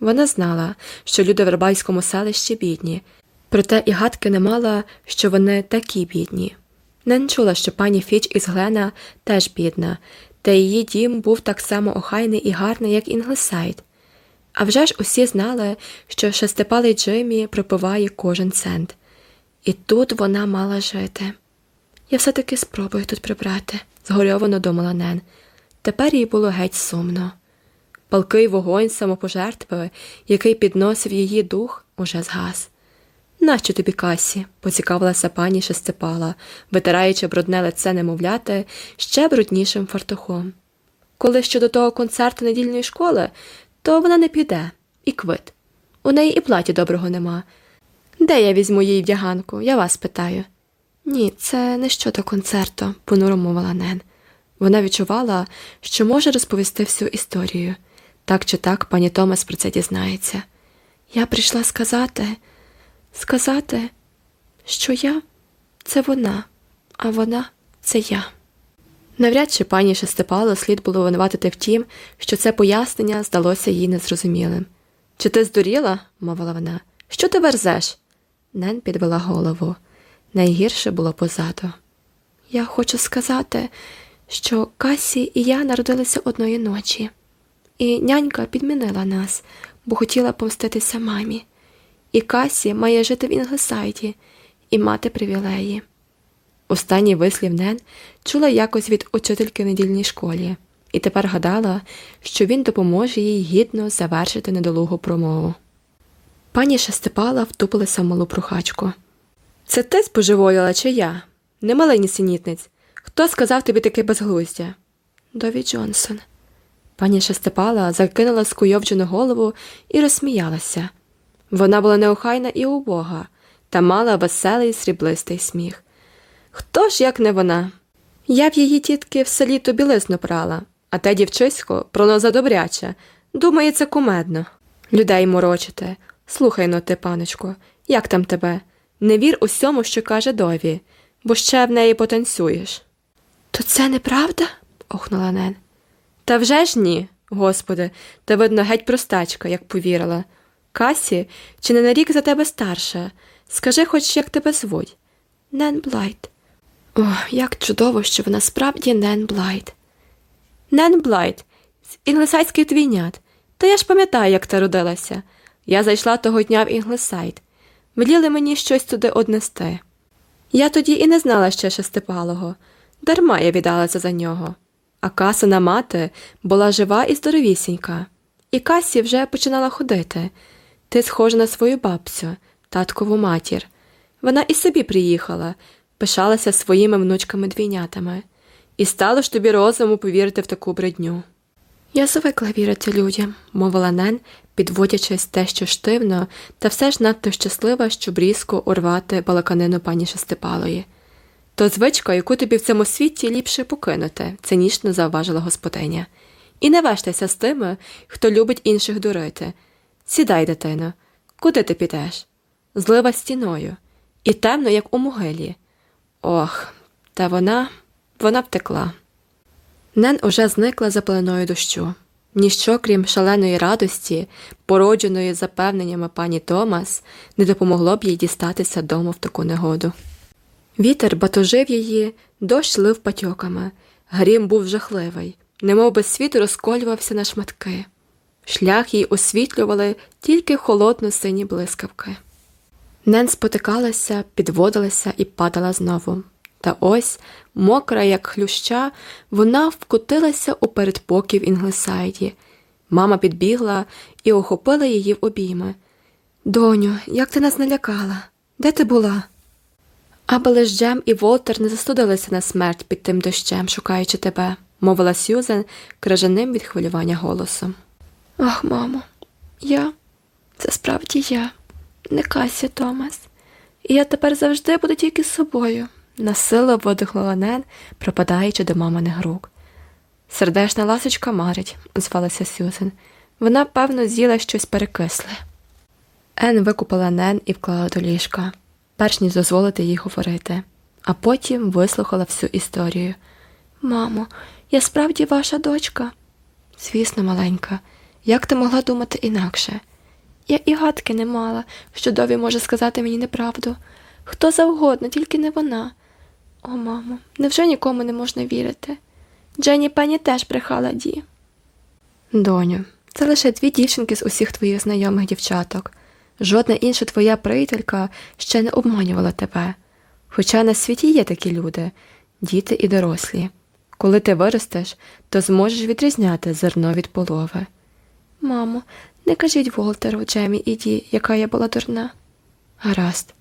Вона знала, що люди в рибальському селищі бідні, проте і гадки не мала, що вони такі бідні. Нен чула, що пані Фіч із Глена теж бідна, та її дім був так само охайний і гарний, як Інглесайд. Авжеж усі знали, що шестипалий Джиммі пропиває кожен цент. І тут вона мала жити. Я все таки спробую тут прибрати, згорьовано думала Нен. Тепер їй було геть сумно. Палкий вогонь самопожертви, який підносив її дух, уже згас. Нащо тобі касі? поцікавилася пані Шестипала, витираючи брудне лице немовляти ще бруднішим фартухом. Коли щодо того концерту недільної школи, то вона не піде і квит. У неї і платі доброго нема. Де я візьму їй вдяганку? Я вас питаю. Ні, це не щодо концерту, понуро мовила Нен. Вона відчувала, що може розповісти всю історію. Так чи так пані Томас про це дізнається. Я прийшла сказати, сказати, що я це вона, а вона це я. Навряд чи пані Шестипало слід було винуватити в тім, що це пояснення здалося їй незрозумілим. Чи ти здуріла? мовила вона. Що ти верзеш? Нен підвела голову. Найгірше було позаду. Я хочу сказати, що Касі і я народилися одної ночі, і нянька підмінила нас, бо хотіла помститися мамі. І Касі має жити в Інглесайді і мати привілеї. Останній вислів Нен чула якось від учительки в недільній школі, і тепер гадала, що він допоможе їй гідно завершити недолугу промову. Пані Шестипала втупилася в малу прохачку. Це ти збожеволіла, чи я? Не малий синітниць. Хто сказав тобі таке безглуздя? Дові Джонсон. Пані Шестипала закинула скуйовджену голову і розсміялася. Вона була неохайна і убога, та мала веселий сріблистий сміх. Хто ж, як не вона? Я в її тітки в селі то білизну прала, а те дівчисько проноза добряче. Думає, це кумедно. Людей морочите. Слухай но ти, паночко, як там тебе? Не вір усьому, що каже Дові, бо ще в неї потанцюєш. То це неправда? охнула Нен. Та вже ж ні, господи, та видно, геть простачка, як повірила. Касі, чи не на рік за тебе старша? Скажи хоч, як тебе звуть. Нен Блайт. О, як чудово, що вона справді Нен Блайт. Нен Блайт, з інглесайських двійнят. Та я ж пам'ятаю, як ти родилася. Я зайшла того дня в Інглесайд. Веліли мені щось туди однести. Я тоді і не знала ще шестипалого, дарма я віддалася за нього. А касина мати була жива і здоровісінька, і Касі вже починала ходити. Ти схожа на свою бабцю, таткову матір. Вона і собі приїхала, пишалася своїми внучками двійнятами, і стало ж тобі розуму повірити в таку бредню. Я звикла вірити людям, мовила Нен, підводячись те, що штивно, та все ж надто щаслива, щоб різко урвати балаканину пані Шестипалої. То звичка, яку тобі в цьому світі ліпше покинути, цинічно зауважила господиня. І не вештайся з тими, хто любить інших дурити. Сідай, дитино, куди ти підеш? Злива стіною, і темно, як у могилі. Ох, та вона, вона втекла. Нен уже зникла за пеленою дощу. Ніщо, крім шаленої радості, породженої запевненнями пані Томас, не допомогло б їй дістатися дому в таку негоду. Вітер батожив її, дощ лив патьоками, грім був жахливий, немов би світ розколювався на шматки. Шлях їй освітлювали тільки холодно сині блискавки. Нен спотикалася, підводилася і падала знову. Та ось, мокра, як хлюща, вона вкотилася у передпоків Інглесайді. Мама підбігла і охопила її в обійми. Доню, як ти нас налякала? Де ти була? Аби лиш Джем і Волтер не застудилися на смерть під тим дощем, шукаючи тебе, мовила Сюзен кражаним від хвилювання голосом. Ах, мамо, я, це справді я, не кайся, Томас, і я тепер завжди буду тільки з собою, насилу видихнула Нен, пропадаючи до маминих рук. Сердешна ласочка марить, звалася Сюзен. Вона, певно, з'їла щось перекисле. Ен викупила Нен і вклала до ліжка перш ніж дозволити їй говорити, а потім вислухала всю історію. Мамо, я справді ваша дочка? Звісно, маленька, як ти могла думати інакше? Я і гадки не мала, що Дові може сказати мені неправду. Хто завгодно, тільки не вона. О, мамо, невже нікому не можна вірити? Дженні Пенні теж брехала Ді. Доню, це лише дві дівчинки з усіх твоїх знайомих дівчаток. Жодна інша твоя приятелька ще не обманювала тебе. Хоча на світі є такі люди, діти і дорослі. Коли ти виростеш, то зможеш відрізняти зерно від полови. Мамо, не кажіть Волтеру, Джемі і Ді, яка я була дурна. Гаразд.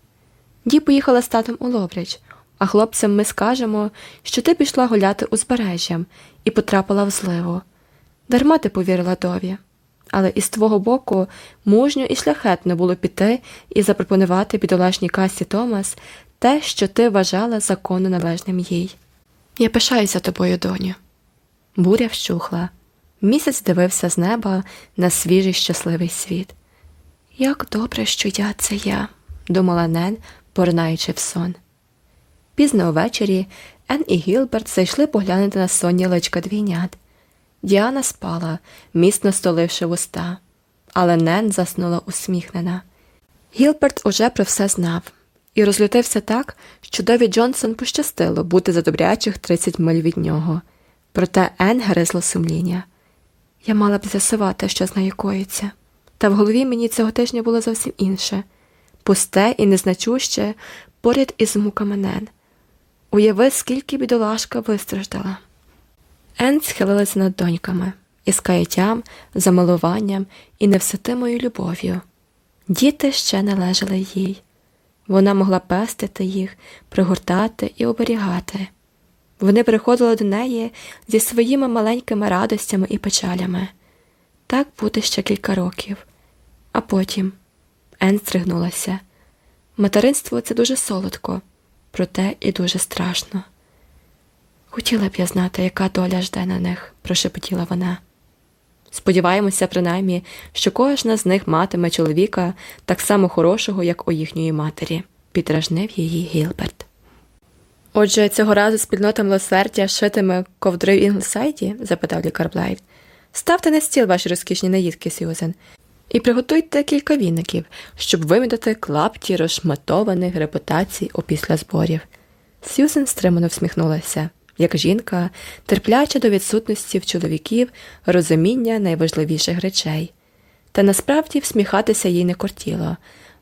Ді поїхала з татом у Ловріч, а хлопцям ми скажемо, що ти пішла гуляти узбережжям і потрапила в зливу. Дарма ти повірила Дові але із твого боку мужньо і шляхетно було піти і запропонувати бідолашній касі Томас те, що ти вважала законно належним їй. Я пишаюся тобою, доню. Буря вщухла. Місяць дивився з неба на свіжий щасливий світ. Як добре, що я це я, думала Нен, поринаючи в сон. Пізно увечері Ен і Гілберт зайшли поглянути на сонні личка двійнят. Діана спала, міцно столивши вуста, але Нен заснула усміхнена. Гілберт уже про все знав і розлютився так, що Дові Джонсон пощастило бути за добрячих 30 миль від нього. Проте Ен гризло сумління. Я мала б з'ясувати, що з нею коїться, та в голові мені цього тижня було зовсім інше пусте і незначуще поряд із муками Нен. Уяви, скільки бідолашка вистраждала. Ен схилилася над доньками із каяттям, замилуванням і невситимою любов'ю. Діти ще належали їй. Вона могла пестити їх, пригортати і оберігати. Вони приходили до неї зі своїми маленькими радостями і печалями. Так буде ще кілька років. А потім Ен стригнулася. Материнство це дуже солодко, проте і дуже страшно. Хотіла б я знати, яка доля жде на них, прошепотіла вона. Сподіваємося, принаймні, що кожна з них матиме чоловіка так само хорошого, як у їхньої матері, підражнив її Гілберт. Отже, цього разу спільнота милосердя шитиме ковдри в Інглсайді? запитав лікар Блайт. Ставте на стіл ваші розкішні наїдки, Сьюзен, і приготуйте кілька віників, щоб вимітати клапті розшматованих репутацій опісля зборів. Сьюзен стримано всміхнулася як жінка, терпляча до відсутності в чоловіків розуміння найважливіших речей, та насправді всміхатися їй не кортіло,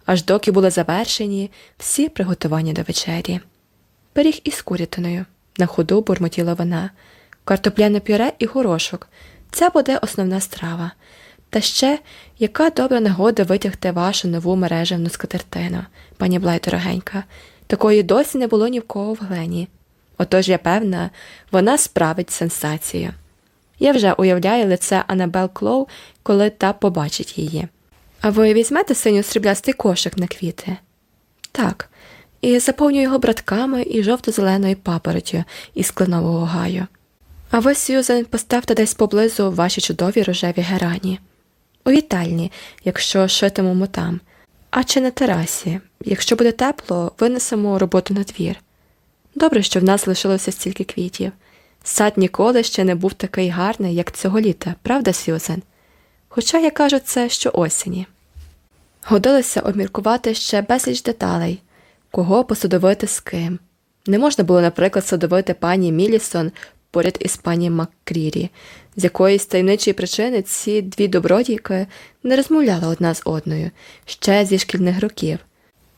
аж доки були завершені всі приготування до вечері. Пиріг із курятиною, на ходу бурмотіла вона, картопляне пюре і горошок це буде основна страва. Та ще яка добра нагода витягти вашу нову мережевну скатертину, пані Блай дорогенька, Такої досі не було ні в кого в глені. Отож я певна, вона справить сенсацію. Я вже уявляю лице Анабел Клоу, коли та побачить її. А ви візьмете синьо сріблястий кошик на квіти? Так, і заповню його братками і жовто-зеленою папоротю із кленового гаю. А ви, Сьюзен, поставте десь поблизу ваші чудові рожеві герані. У вітальні, якщо шитимемо там, а чи на терасі. Якщо буде тепло, винесемо роботу на двір. Добре, що в нас лишилося стільки квітів. Сад ніколи ще не був такий гарний, як цього літа, правда, Сьюзен? Хоча я кажу це що осені. Годилося обміркувати ще безліч деталей, кого посадовити з ким. Не можна було, наприклад, садовити пані Мілісон поряд із пані Маккрірі, з якоїсь таємничої причини ці дві добродійки не розмовляли одна з одною ще зі шкільних років.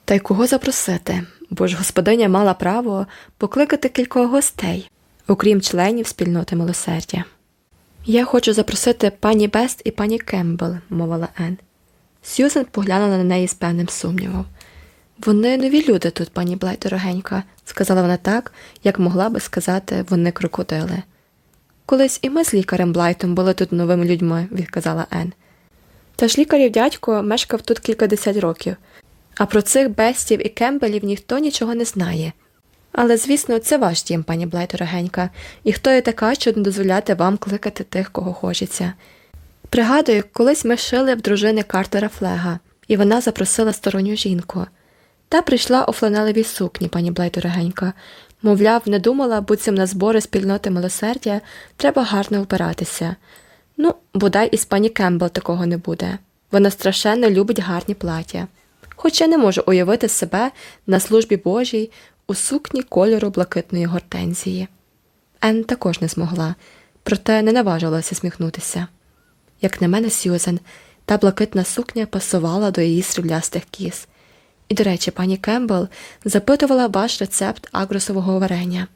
Та й кого запросити, бо ж господиня мала право покликати кількох гостей, окрім членів спільноти милосердя. Я хочу запросити пані Бест і пані Кембл, мовила Ен. Сьюзен поглянула на неї з певним сумнівом. Вони нові люди тут, пані Блай, дорогенька, сказала вона так, як могла би сказати вони крокодили. Колись і ми з лікарем Блайтом були тут новими людьми, відказала Ен. Та ж лікарів дядько мешкав тут кількадесят років, а про цих бестів і кембелів ніхто нічого не знає. Але, звісно, це ваш дім, пані Блай, дорогенька, і хто є така, щоб не дозволяти вам кликати тих, кого хочеться. Пригадую, колись ми шили в дружини Картера Флега, і вона запросила сторонню жінку. Та прийшла у фланелевій сукні, пані Блай, дорогенька. Мовляв, не думала, буцім на збори спільноти милосердя треба гарно вбиратися. Ну, бодай із пані Кембл такого не буде. Вона страшенно любить гарні плаття. Хоч я не можу уявити себе на службі Божій у сукні кольору блакитної гортензії. Ен також не змогла, проте не наважилася сміхнутися. Як на мене, Сьюзен, та блакитна сукня пасувала до її сріблястих кіз. І, до речі, пані Кембл запитувала ваш рецепт агросового варення.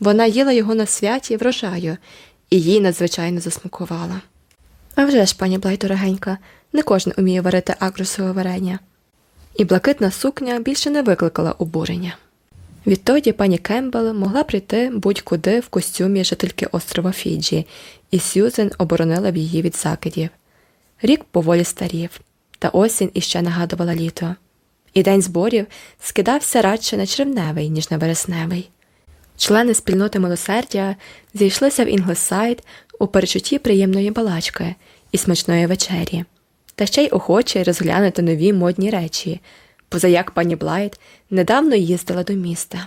Вона їла його на святі врожаю, і їй надзвичайно засмакувала. Авжеж, пані Блайт, дорогенька, не кожен уміє варити агросове варення. І блакитна сукня більше не викликала обурення. Відтоді пані Кембл могла прийти будь-куди в костюмі жительки острова Фіджі, і Сьюзен оборонила б її від закидів. Рік поволі старів, та осінь іще нагадувала літо. І день зборів скидався радше на червневий, ніж на вересневий. Члени спільноти милосердя зійшлися в Інглесайд у перечутті приємної балачки і смачної вечері, та ще й охоче розглянути нові модні речі, позаяк пані Блайт недавно їздила до міста.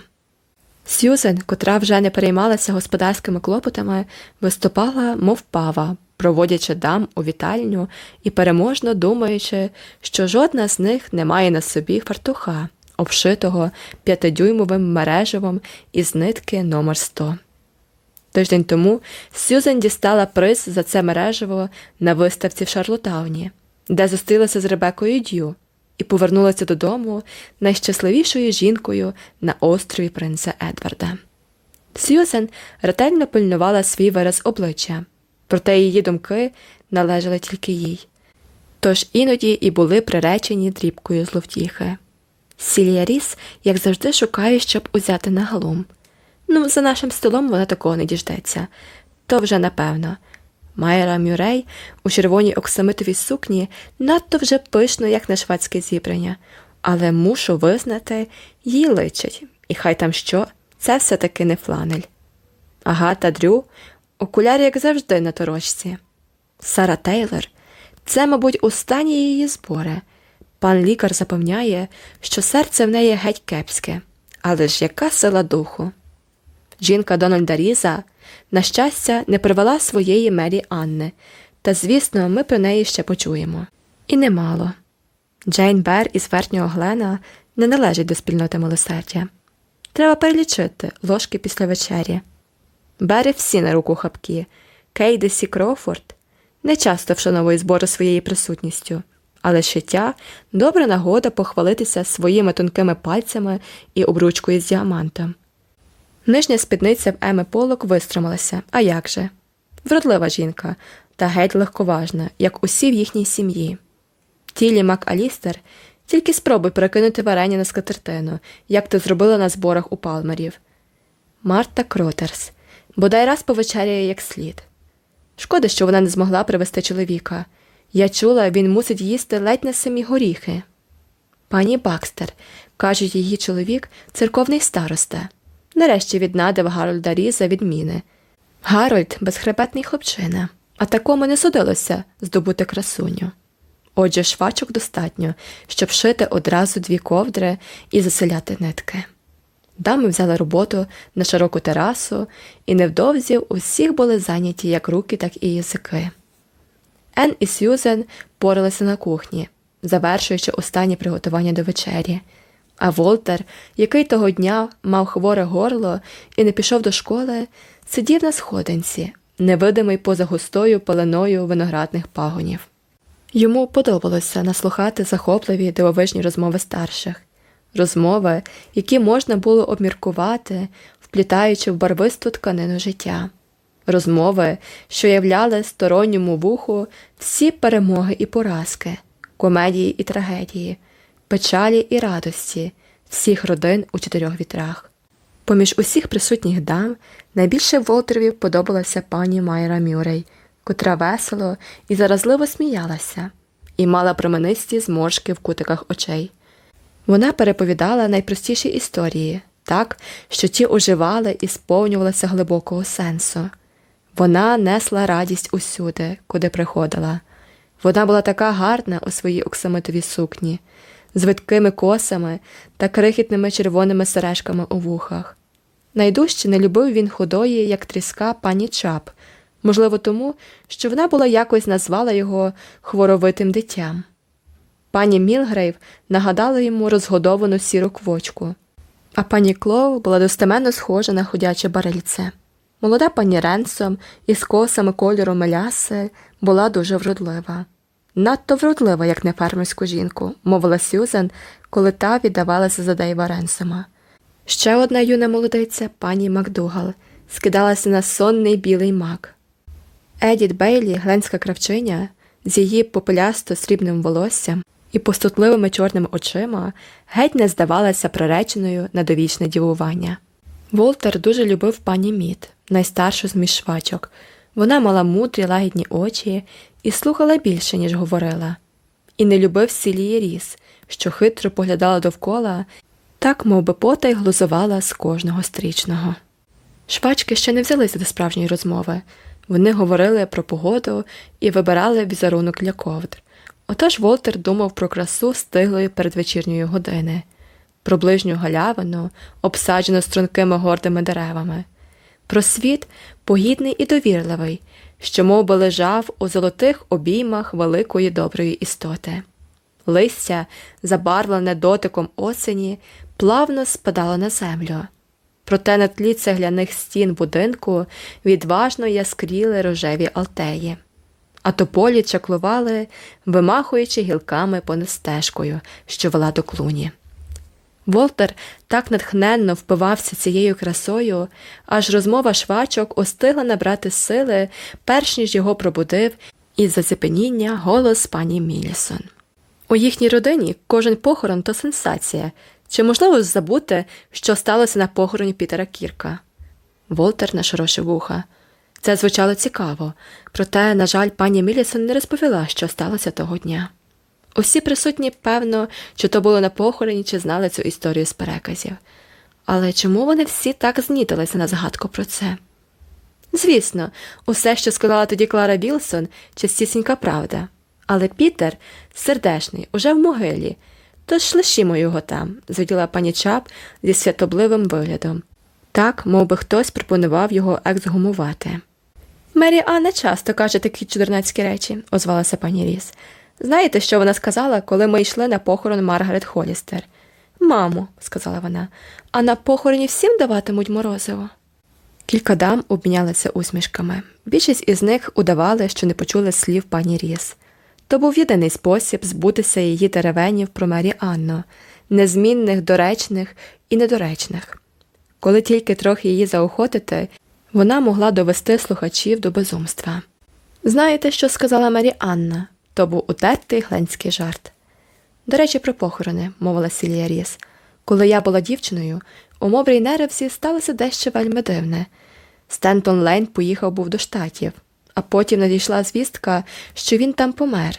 Сьюзен, котра вже не переймалася господарськими клопотами, виступала, мов пава, проводячи дам у вітальню і переможно думаючи, що жодна з них не має на собі фартуха, обшитого п'ятидюймовим мережевом із нитки номер 100 Тиждень тому Сьюзен дістала приз за це мережево на виставці в Шарлотауні, де зустрілася з Ребекою Дю і повернулася додому найщасливішою жінкою на острові принца Едварда. Сьюзен ретельно пильнувала свій вираз обличчя, проте її думки належали тільки їй. Тож іноді і були приречені дрібкою зловтіхи. Сілія Ріс, як завжди, шукає, щоб узяти на галум. Ну, за нашим столом вона такого не діждеться, то вже напевно. Майера Мюрей у червоній оксамитовій сукні надто вже пишно, як на шведське зібрання, але мушу визнати, їй личить, і хай там що, це все таки не фланель. Агата Дрю, окуляри, як завжди, на торочці. Сара Тейлор, це, мабуть, останні її збори. Пан лікар запевняє, що серце в неї геть кепське, але ж яка сила духу. Жінка Дональда Різа, на щастя, не привела своєї Мері Анни, та, звісно, ми про неї ще почуємо. І немало. Джейн Бер із верхнього Глена не належить до спільноти милосердя. Треба перелічити ложки після вечері. Бери всі на руку хапки, Кейдесі Кроуфорд не часто вшановує збори своєю присутністю, але шиття добра нагода похвалитися своїми тонкими пальцями і обручкою з діамантом. Нижня спідниця в Еми Полок вистромилася, а як же? Вродлива жінка та геть легковажна, як усі в їхній сім'ї. Тілі Мак Алістер, Тільки спробуй перекинути варення на скатертину, як ти зробила на зборах у палмерів. Марта Кротерс. Бодай раз повечеряє як слід. Шкода, що вона не змогла привезти чоловіка. Я чула, він мусить їсти ледь не самі горіхи. Пані Бакстер, каже її чоловік, церковний староста. Нарешті віднадив Гарольда Різа відміни. Гарольд безхребетний хлопчина, а такому не судилося здобути красуню. Отже, швачок достатньо, щоб шити одразу дві ковдри і заселяти нитки. Дами взяли роботу на широку терасу, і невдовзі усіх були зайняті як руки, так і язики. Ен і Сьюзен поралися на кухні, завершуючи останні приготування до вечері. А Волтер, який того дня мав хворе горло і не пішов до школи, сидів на сходинці, невидимий поза густою пеленою виноградних пагонів. Йому подобалося наслухати захопливі дивовижні розмови старших, розмови, які можна було обміркувати, вплітаючи в барвисту тканину життя, розмови, що являли сторонньому вуху всі перемоги і поразки, комедії і трагедії, печалі і радості всіх родин у чотирьох вітрах. Поміж усіх присутніх дам найбільше Волтерові подобалася пані Майра Мюррей, котра весело і заразливо сміялася, і мала променисті зморшки в кутиках очей. Вона переповідала найпростіші історії, так, що ті оживали і сповнювалися глибокого сенсу. Вона несла радість усюди, куди приходила. Вона була така гарна у своїй оксамитовій сукні, з рудими косами та крихітними червоними сережками у вухах. Найдужче не любив він худої, як тріска пані Чап, можливо, тому, що вона була якось назвала його хворовитим дитям. Пані Мілгрейв нагадала йому розгодовану сіру квочку, а пані Клоу була достеменно схожа на ходяче барильце. Молода пані Ренсом із косами кольору меляси була дуже вродлива. Надто вродлива, як на фермерську жінку, мовила Сюзен, коли та віддавалася за Дейва Ренсома. Ще одна юна молодиця, пані Макдугал, скидалася на сонний білий мак. Едіт Бейлі, гленська кравчиня, з її попелясто срібним волоссям і пустотливими чорними очима геть не здавалася приреченою на довічне дівування. Волтер дуже любив пані Мід, найстаршу з між швачок. Вона мала мудрі лагідні очі і слухала більше, ніж говорила, і не любив Сілії Ріс, що хитро поглядала довкола, так мов би потай глузувала з кожного стрічного. Швачки ще не взялися до справжньої розмови. Вони говорили про погоду і вибирали візерунок для ковдр. Отож Волтер думав про красу стиглої передвечірньої години, про ближню галявину, обсаджену стрункими гордими деревами, про світ погідний і довірливий, що мов би лежав у золотих обіймах великої доброї істоти. Листя, забарвлене дотиком осені, плавно спадало на землю. Проте на тлі цегляних стін будинку відважно яскріли рожеві алтеї, а тополі чаклували, вимахуючи гілками понад стежкою, що вела до клуні. Волтер так натхненно впивався цією красою, аж розмова швачок остигла набрати сили, перш ніж його пробудив із зацепеніння голос пані Мілісон. У їхній родині кожен похорон то сенсація. Чи можливо забути, що сталося на похороні Пітера Кірка? Волтер нашорошив вуха. Це звучало цікаво, проте, на жаль, пані Мілісон не розповіла, що сталося того дня. Усі присутні, певно, чи то було на похороні, чи знали цю історію з переказів. Але чому вони всі так знітилися на згадку про це? Звісно, усе, що сказала тоді Клара Вілсон, частісінька правда. Але Пітер, сердешний, уже в могилі, тож лишімо його там, звіділа пані Чап зі святобливим виглядом. Так, мов би хтось пропонував його ексгумувати. Мері Анна часто каже такі чудернацькі речі, озвалася пані Ріс. Знаєте, що вона сказала, коли ми йшли на похорон Маргарет Холістер? Мамо, сказала вона, а на похороні всім даватимуть морозиво. Кілька дам обмінялися усмішками. Більшість із них удавали, що не почули слів пані Ріс. То був єдиний спосіб збутися її деревенів про Мері Анну, незмінних, доречних і недоречних. Коли тільки трохи її заохотити, вона могла довести слухачів до безумства. Знаєте, що сказала Мері Анна? То був утертий гленський жарт. До речі, про похорони, мовила Сілія Ріс. Коли я була дівчиною, у Мобрій Неревсі сталося дещо вельми дивне. Стентон Лейн поїхав був до штатів, а потім надійшла звістка, що він там помер.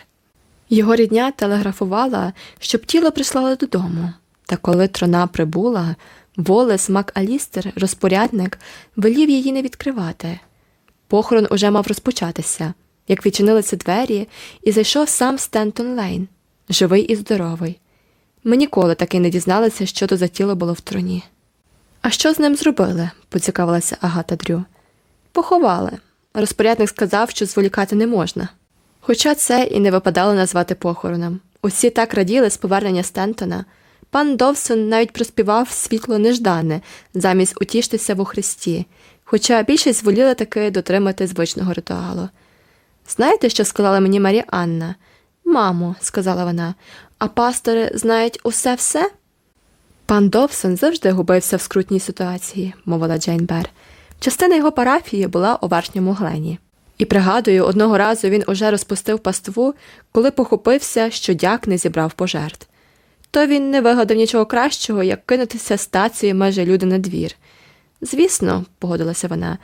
Його рідня телеграфувала, щоб тіло прислали додому. Та коли трона прибула, Волес МакАлістер, розпорядник, велів її не відкривати. Похорон уже мав розпочатися, як відчинилися двері, і зайшов сам Стентон Лейн, живий і здоровий. Ми ніколи таки не дізналися, що то за тіло було в троні. А що з ним зробили? поцікавилася Агата Дрю. Поховали. Розпорядник сказав, що зволікати не можна. Хоча це і не випадало назвати похороном. Усі так раділи з повернення Стентона. Пан Довсон навіть проспівав світло неждане замість утіштися во Христі, хоча більшість зволіла таки дотримати звичного ритуалу. Знаєте, що сказала мені Марія Анна? Мамо, сказала вона, а пастори знають усе все? Пан Довсон завжди губився в скрутній ситуації, мовила Джейн Бер. Частина його парафії була у верхньому глені. І пригадую, одного разу він уже розпустив паству, коли похопився, що дяк не зібрав пожертв. То він не вигадав нічого кращого, як кинутися стацією майже люди на двір. Звісно, погодилася вона,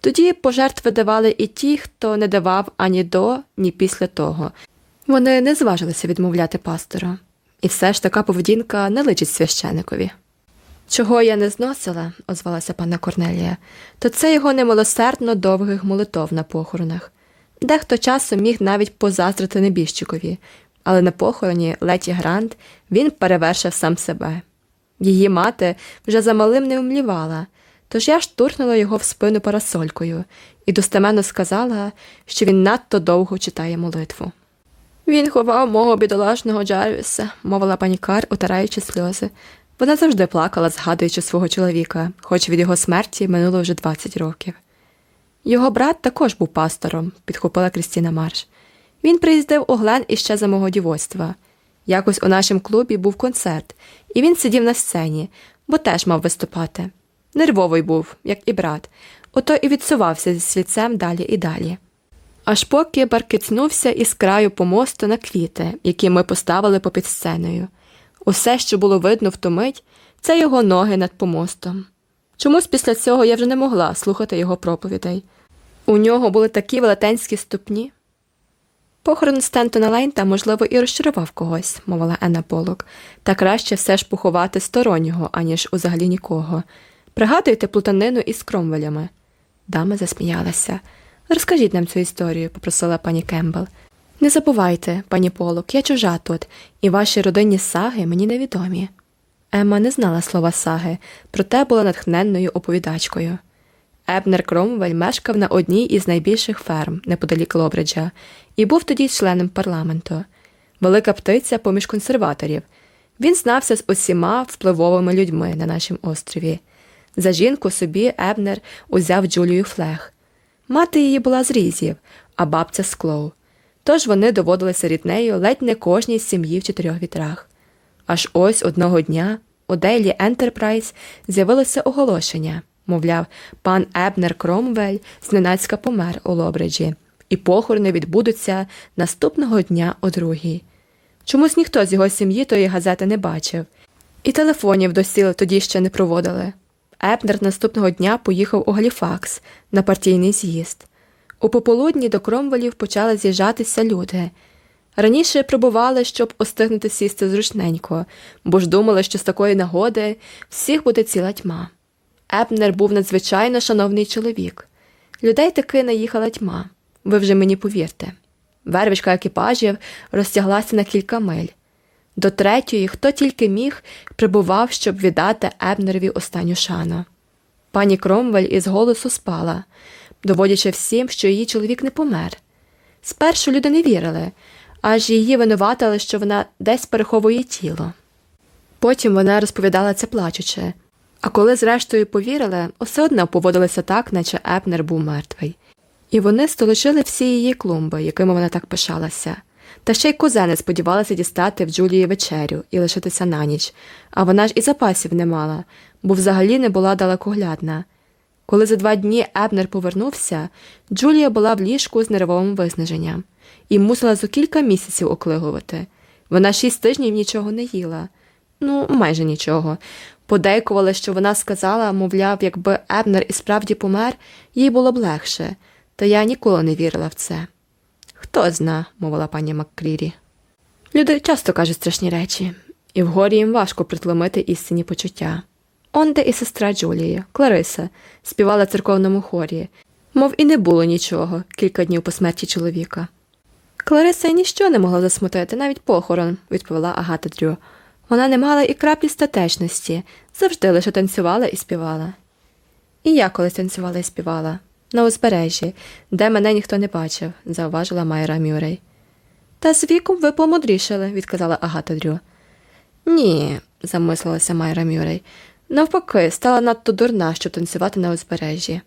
тоді пожертви давали і ті, хто не давав ані до, ні після того. Вони не зважилися відмовляти пастору. І все ж така поведінка не личить священикові. Чого я не зносила, озвалася пана Корнелія, то це його немилосердно довгих молитов на похоронах. Дехто часом міг навіть позаздрити небіжчикові, але на похороні Леті Грант він перевершив сам себе. Її мати вже замалим не умлівала, тож я штурхнула його в спину парасолькою і достеменно сказала, що він надто довго читає молитву. Він ховав мого бідолашного Джарвіса, мовила пані Кар, утираючи сльози. Вона завжди плакала, згадуючи свого чоловіка, хоч від його смерті минуло вже 20 років. Його брат також був пастором, підхопила Крістіна Марш. Він приїздив у Глен іще за мого дівоцтва. Якось у нашому клубі був концерт, і він сидів на сцені, бо теж мав виступати. Нервовий був, як і брат, ото і відсувався зі слідцем далі і далі. Аж поки баркицнувся із краю помосту на квіти, які ми поставили попід сценою. Усе, що було видно в ту мить, це його ноги над помостом. Чомусь після цього я вже не могла слухати його проповідей. У нього були такі велетенські ступні. Похорон Стентона Лейнта, можливо, і розчарував когось, мовила Енна Полок, та краще все ж поховати стороннього, аніж узагалі нікого. Пригадуєте плутанину із кромвелями? Дама засміялася. Розкажіть нам цю історію, попросила пані Кембл. Не забувайте, пані Полок, я чужа тут, і ваші родинні саги мені невідомі. Емма не знала слова саги, проте була натхненною оповідачкою. Ебнер Кромвель мешкав на одній із найбільших ферм неподалік Лобриджа і був тоді членом парламенту. Велика птиця поміж консерваторів. Він знався з усіма впливовими людьми на нашому острові. За жінку собі Ебнер узяв Джулію Флех. Мати її була з Різів, а бабця з Клоу. Тож вони доводилися ріднею ледь не кожній з сім'ї в чотирьох вітрах. Аж ось одного дня у Дейлі Ентерпрайз з'явилося оголошення мовляв, пан Ебнер Кромвель зненацька помер у Лобриджі, і похорони відбудуться наступного дня о другій. Чомусь ніхто з його сім'ї тої газети не бачив, і телефонів до сіл тоді ще не проводили. Ебнер наступного дня поїхав у Галіфакс на партійний з'їзд. У пополудні до Кромвелів почали з'їжджатися люди. Раніше прибували, щоб остигнути сісти зручненько, бо ж думали, що з такої нагоди всіх буде ціла тьма. Ебнер був надзвичайно шановний чоловік. Людей таки наїхала тьма, ви вже мені повірте. Вервичка екіпажів розтяглася на кілька миль. До третьої, хто тільки міг, прибував, щоб віддати Ебнерові останню шану. Пані Кромвель із голосу спала, доводячи всім, що її чоловік не помер. Спершу люди не вірили, аж її винуватили, що вона десь переховує тіло. Потім вона розповідала це плачучи, а коли, зрештою, повірили, усе одно поводилися так, наче Ебнер був мертвий. І вони столочили всі її клумби, якими вона так пишалася. Та ще й козени сподівалися дістати в Джулії вечерю і лишитися на ніч, а вона ж і запасів не мала, бо взагалі не була далекоглядна. Коли за два дні Ебнер повернувся, Джулія була в ліжку з нервовим виснаженням і мусила за кілька місяців оклигувати. Вона шість тижнів нічого не їла. Ну, майже нічого. Подейкували, що вона сказала, мовляв, якби Ебнер і справді помер, їй було б легше, та я ніколи не вірила в це. Хто зна, мовила пані Маккрірі. Люди часто кажуть страшні речі, і вгорі їм важко притломити істинні почуття. Онде і сестра Джулії, Клариса, співала церковному хорі, мов і не було нічого кілька днів по смерті чоловіка. Клариса й ніщо не могла засмутити, навіть похорон, відповіла Агата Дрю. Вона не мала і краплі статечності, завжди лише танцювала і співала. І я колись танцювала і співала на узбережжі, де мене ніхто не бачив, зауважила Майра Мюррей. Та з віком ви помудрішали, відказала Агата Дрю. Ні, замислилася Майра Мюррей. Навпаки, стала надто дурна, щоб танцювати на узбережжі.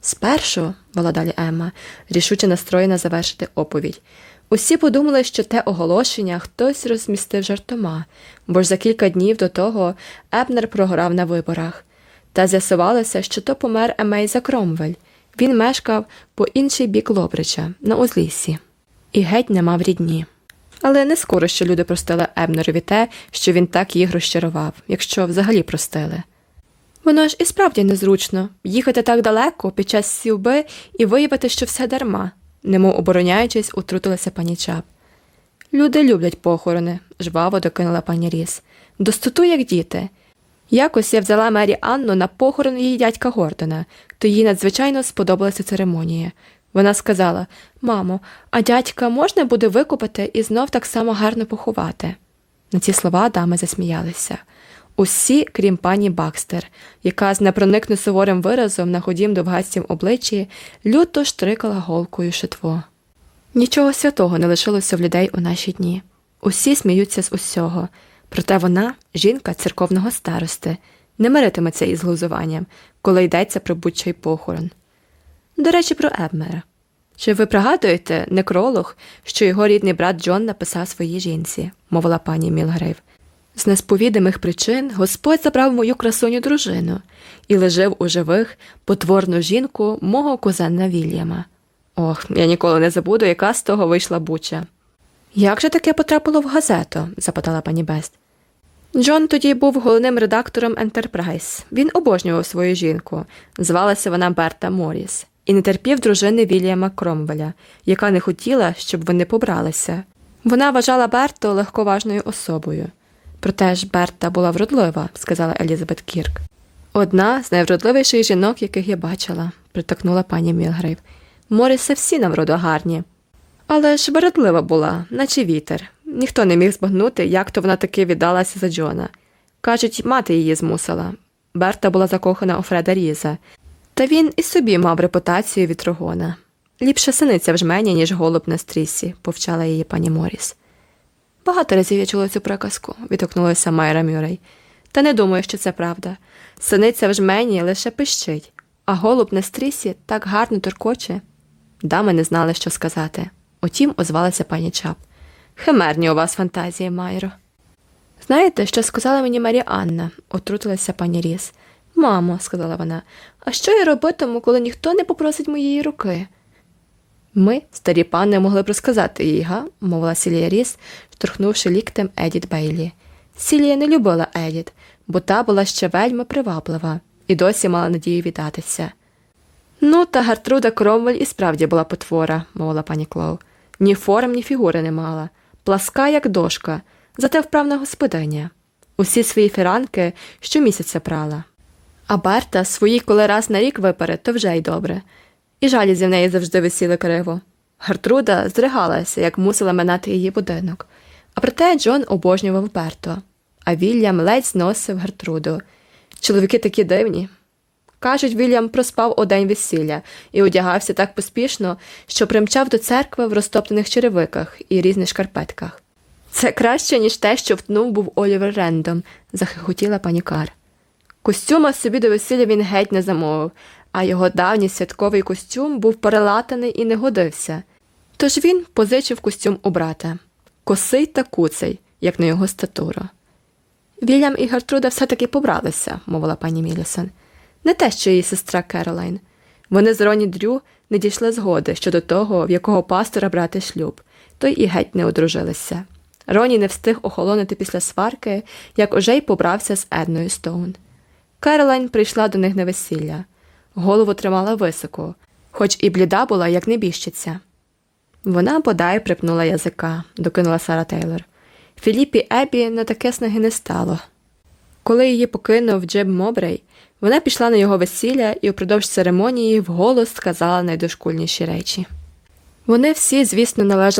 Спершу, вела далі Емма, рішуче настроєна завершити оповідь. Усі подумали, що те оголошення хтось розмістив жартома, бо ж за кілька днів до того Ебнер програв на виборах. Та з'ясувалося, що то помер Емейза Кромвель. Він мешкав по інший бік Лобрича, на узліссі, і геть не мав рідні. Але не скоро що люди простили Ебнерові те, що він так їх розчарував, якщо взагалі простили. Воно ж і справді незручно їхати так далеко під час сівби і виявити, що все дарма, немов обороняючись, утрутилася пані Чап. Люди люблять похорони, жваво докинула пані Ріс. Достоту, як діти. Якось я взяла Мері Анну на похорон її дядька Гордона, то їй надзвичайно сподобалася церемонія. Вона сказала Мамо, а дядька можна буде викупати і знов так само гарно поховати? На ці слова дами засміялися. Усі, крім пані Бакстер, яка з непроникно суворим виразом на ходім довгастім обличчі люто штрикала голкою шитво. Нічого святого не лишилося в людей у наші дні. Усі сміються з усього, проте вона, жінка церковного старости, не миритиметься із глузуванням, коли йдеться про будь-чий похорон. До речі, про Ебмера. Чи ви пригадуєте некролог, що його рідний брат Джон написав своїй жінці, мовила пані Мілгрейв. З несповідимих причин Господь забрав мою красуню дружину і лежив у живих потворну жінку мого кузена Вільяма. Ох, я ніколи не забуду, яка з того вийшла буча. Як же таке потрапило в газету? запитала пані Бест. Джон тоді був головним редактором Ентерпрайз. Він обожнював свою жінку. Звалася вона Берта Моріс, і не терпів дружини Вільяма Кромвеля, яка не хотіла, щоб вони побралися. Вона вважала Берту легковажною особою. Проте ж Берта була вродлива, сказала Елізабет Кірк. Одна з найвродливіших жінок, яких я бачила, притакнула пані Мілгрейв. Моріси всі на вроду гарні. Але ж вродлива була, наче вітер. Ніхто не міг збагнути, як то вона таки віддалася за Джона. Кажуть, мати її змусила. Берта була закохана у Фреда Різа, та він і собі мав репутацію вітрогона. Ліпше синиця в жмені, ніж голуб на стрісі, повчала її пані Моріс. Багато разів я чула цю приказку, відгукнулася Майра Мюррей. Та не думаю, що це правда. Синиця в жмені лише пищить, а голуб на стрісі так гарно торкоче. Дами не знали, що сказати. Утім, озвалася пані Чап. Химерні у вас фантазії, Майро. Знаєте, що сказала мені Марія Анна, отрутилася пані Ріс. Мамо, сказала вона, а що я робитиму, коли ніхто не попросить моєї руки? Ми, старі пани, могли б розказати їй, га? мовила Сілія Ріс, шторхнувши ліктем Едіт Бейлі. Сілія не любила Едіт, бо та була ще вельми приваблива і досі мала надію віддатися. Ну, та Гертруда Кромвель і справді була потвора, мовила пані Клоу. Ні форм, ні фігури не мала, пласка, як дошка, зате вправна господиня. Усі свої фіранки щомісяця прала. А Берта свої, коли раз на рік випере, то вже й добре. І жалізі в неї завжди висіли криво. Гертруда здригалася, як мусила минати її будинок. А проте Джон обожнював Берто, а Вільям ледь зносив Гертруду. Чоловіки такі дивні. Кажуть, Вільям проспав у день весілля і одягався так поспішно, що примчав до церкви в розтоптаних черевиках і різних шкарпетках. Це краще, ніж те, що втнув був Олівер Рендом, захихотіла пані Кар. Костюма собі до весілля він геть не замовив, а його давній святковий костюм був перелатаний і не годився. Тож він позичив костюм у брата косий та куций, як на його статуру. Вільям і Гертруда все таки побралися, мовила пані Мілісон. Не те, що її сестра Керолайн. Вони з Роні Дрю не дійшли згоди щодо того, в якого пастора брати шлюб, то й і геть не одружилися. Роні не встиг охолонути після сварки, як уже й побрався з Едною Стоун. Керолайн прийшла до них на весілля. Голову тримала високо, хоч і бліда була, як небіжчиця. Вона бодай припнула язика, докинула Сара Тейлор. Філіпі Ебі на таке снаги не стало. Коли її покинув Джеб Мобрей, вона пішла на його весілля і упродовж церемонії вголос сказала найдошкульніші речі. Вони всі, звісно, належали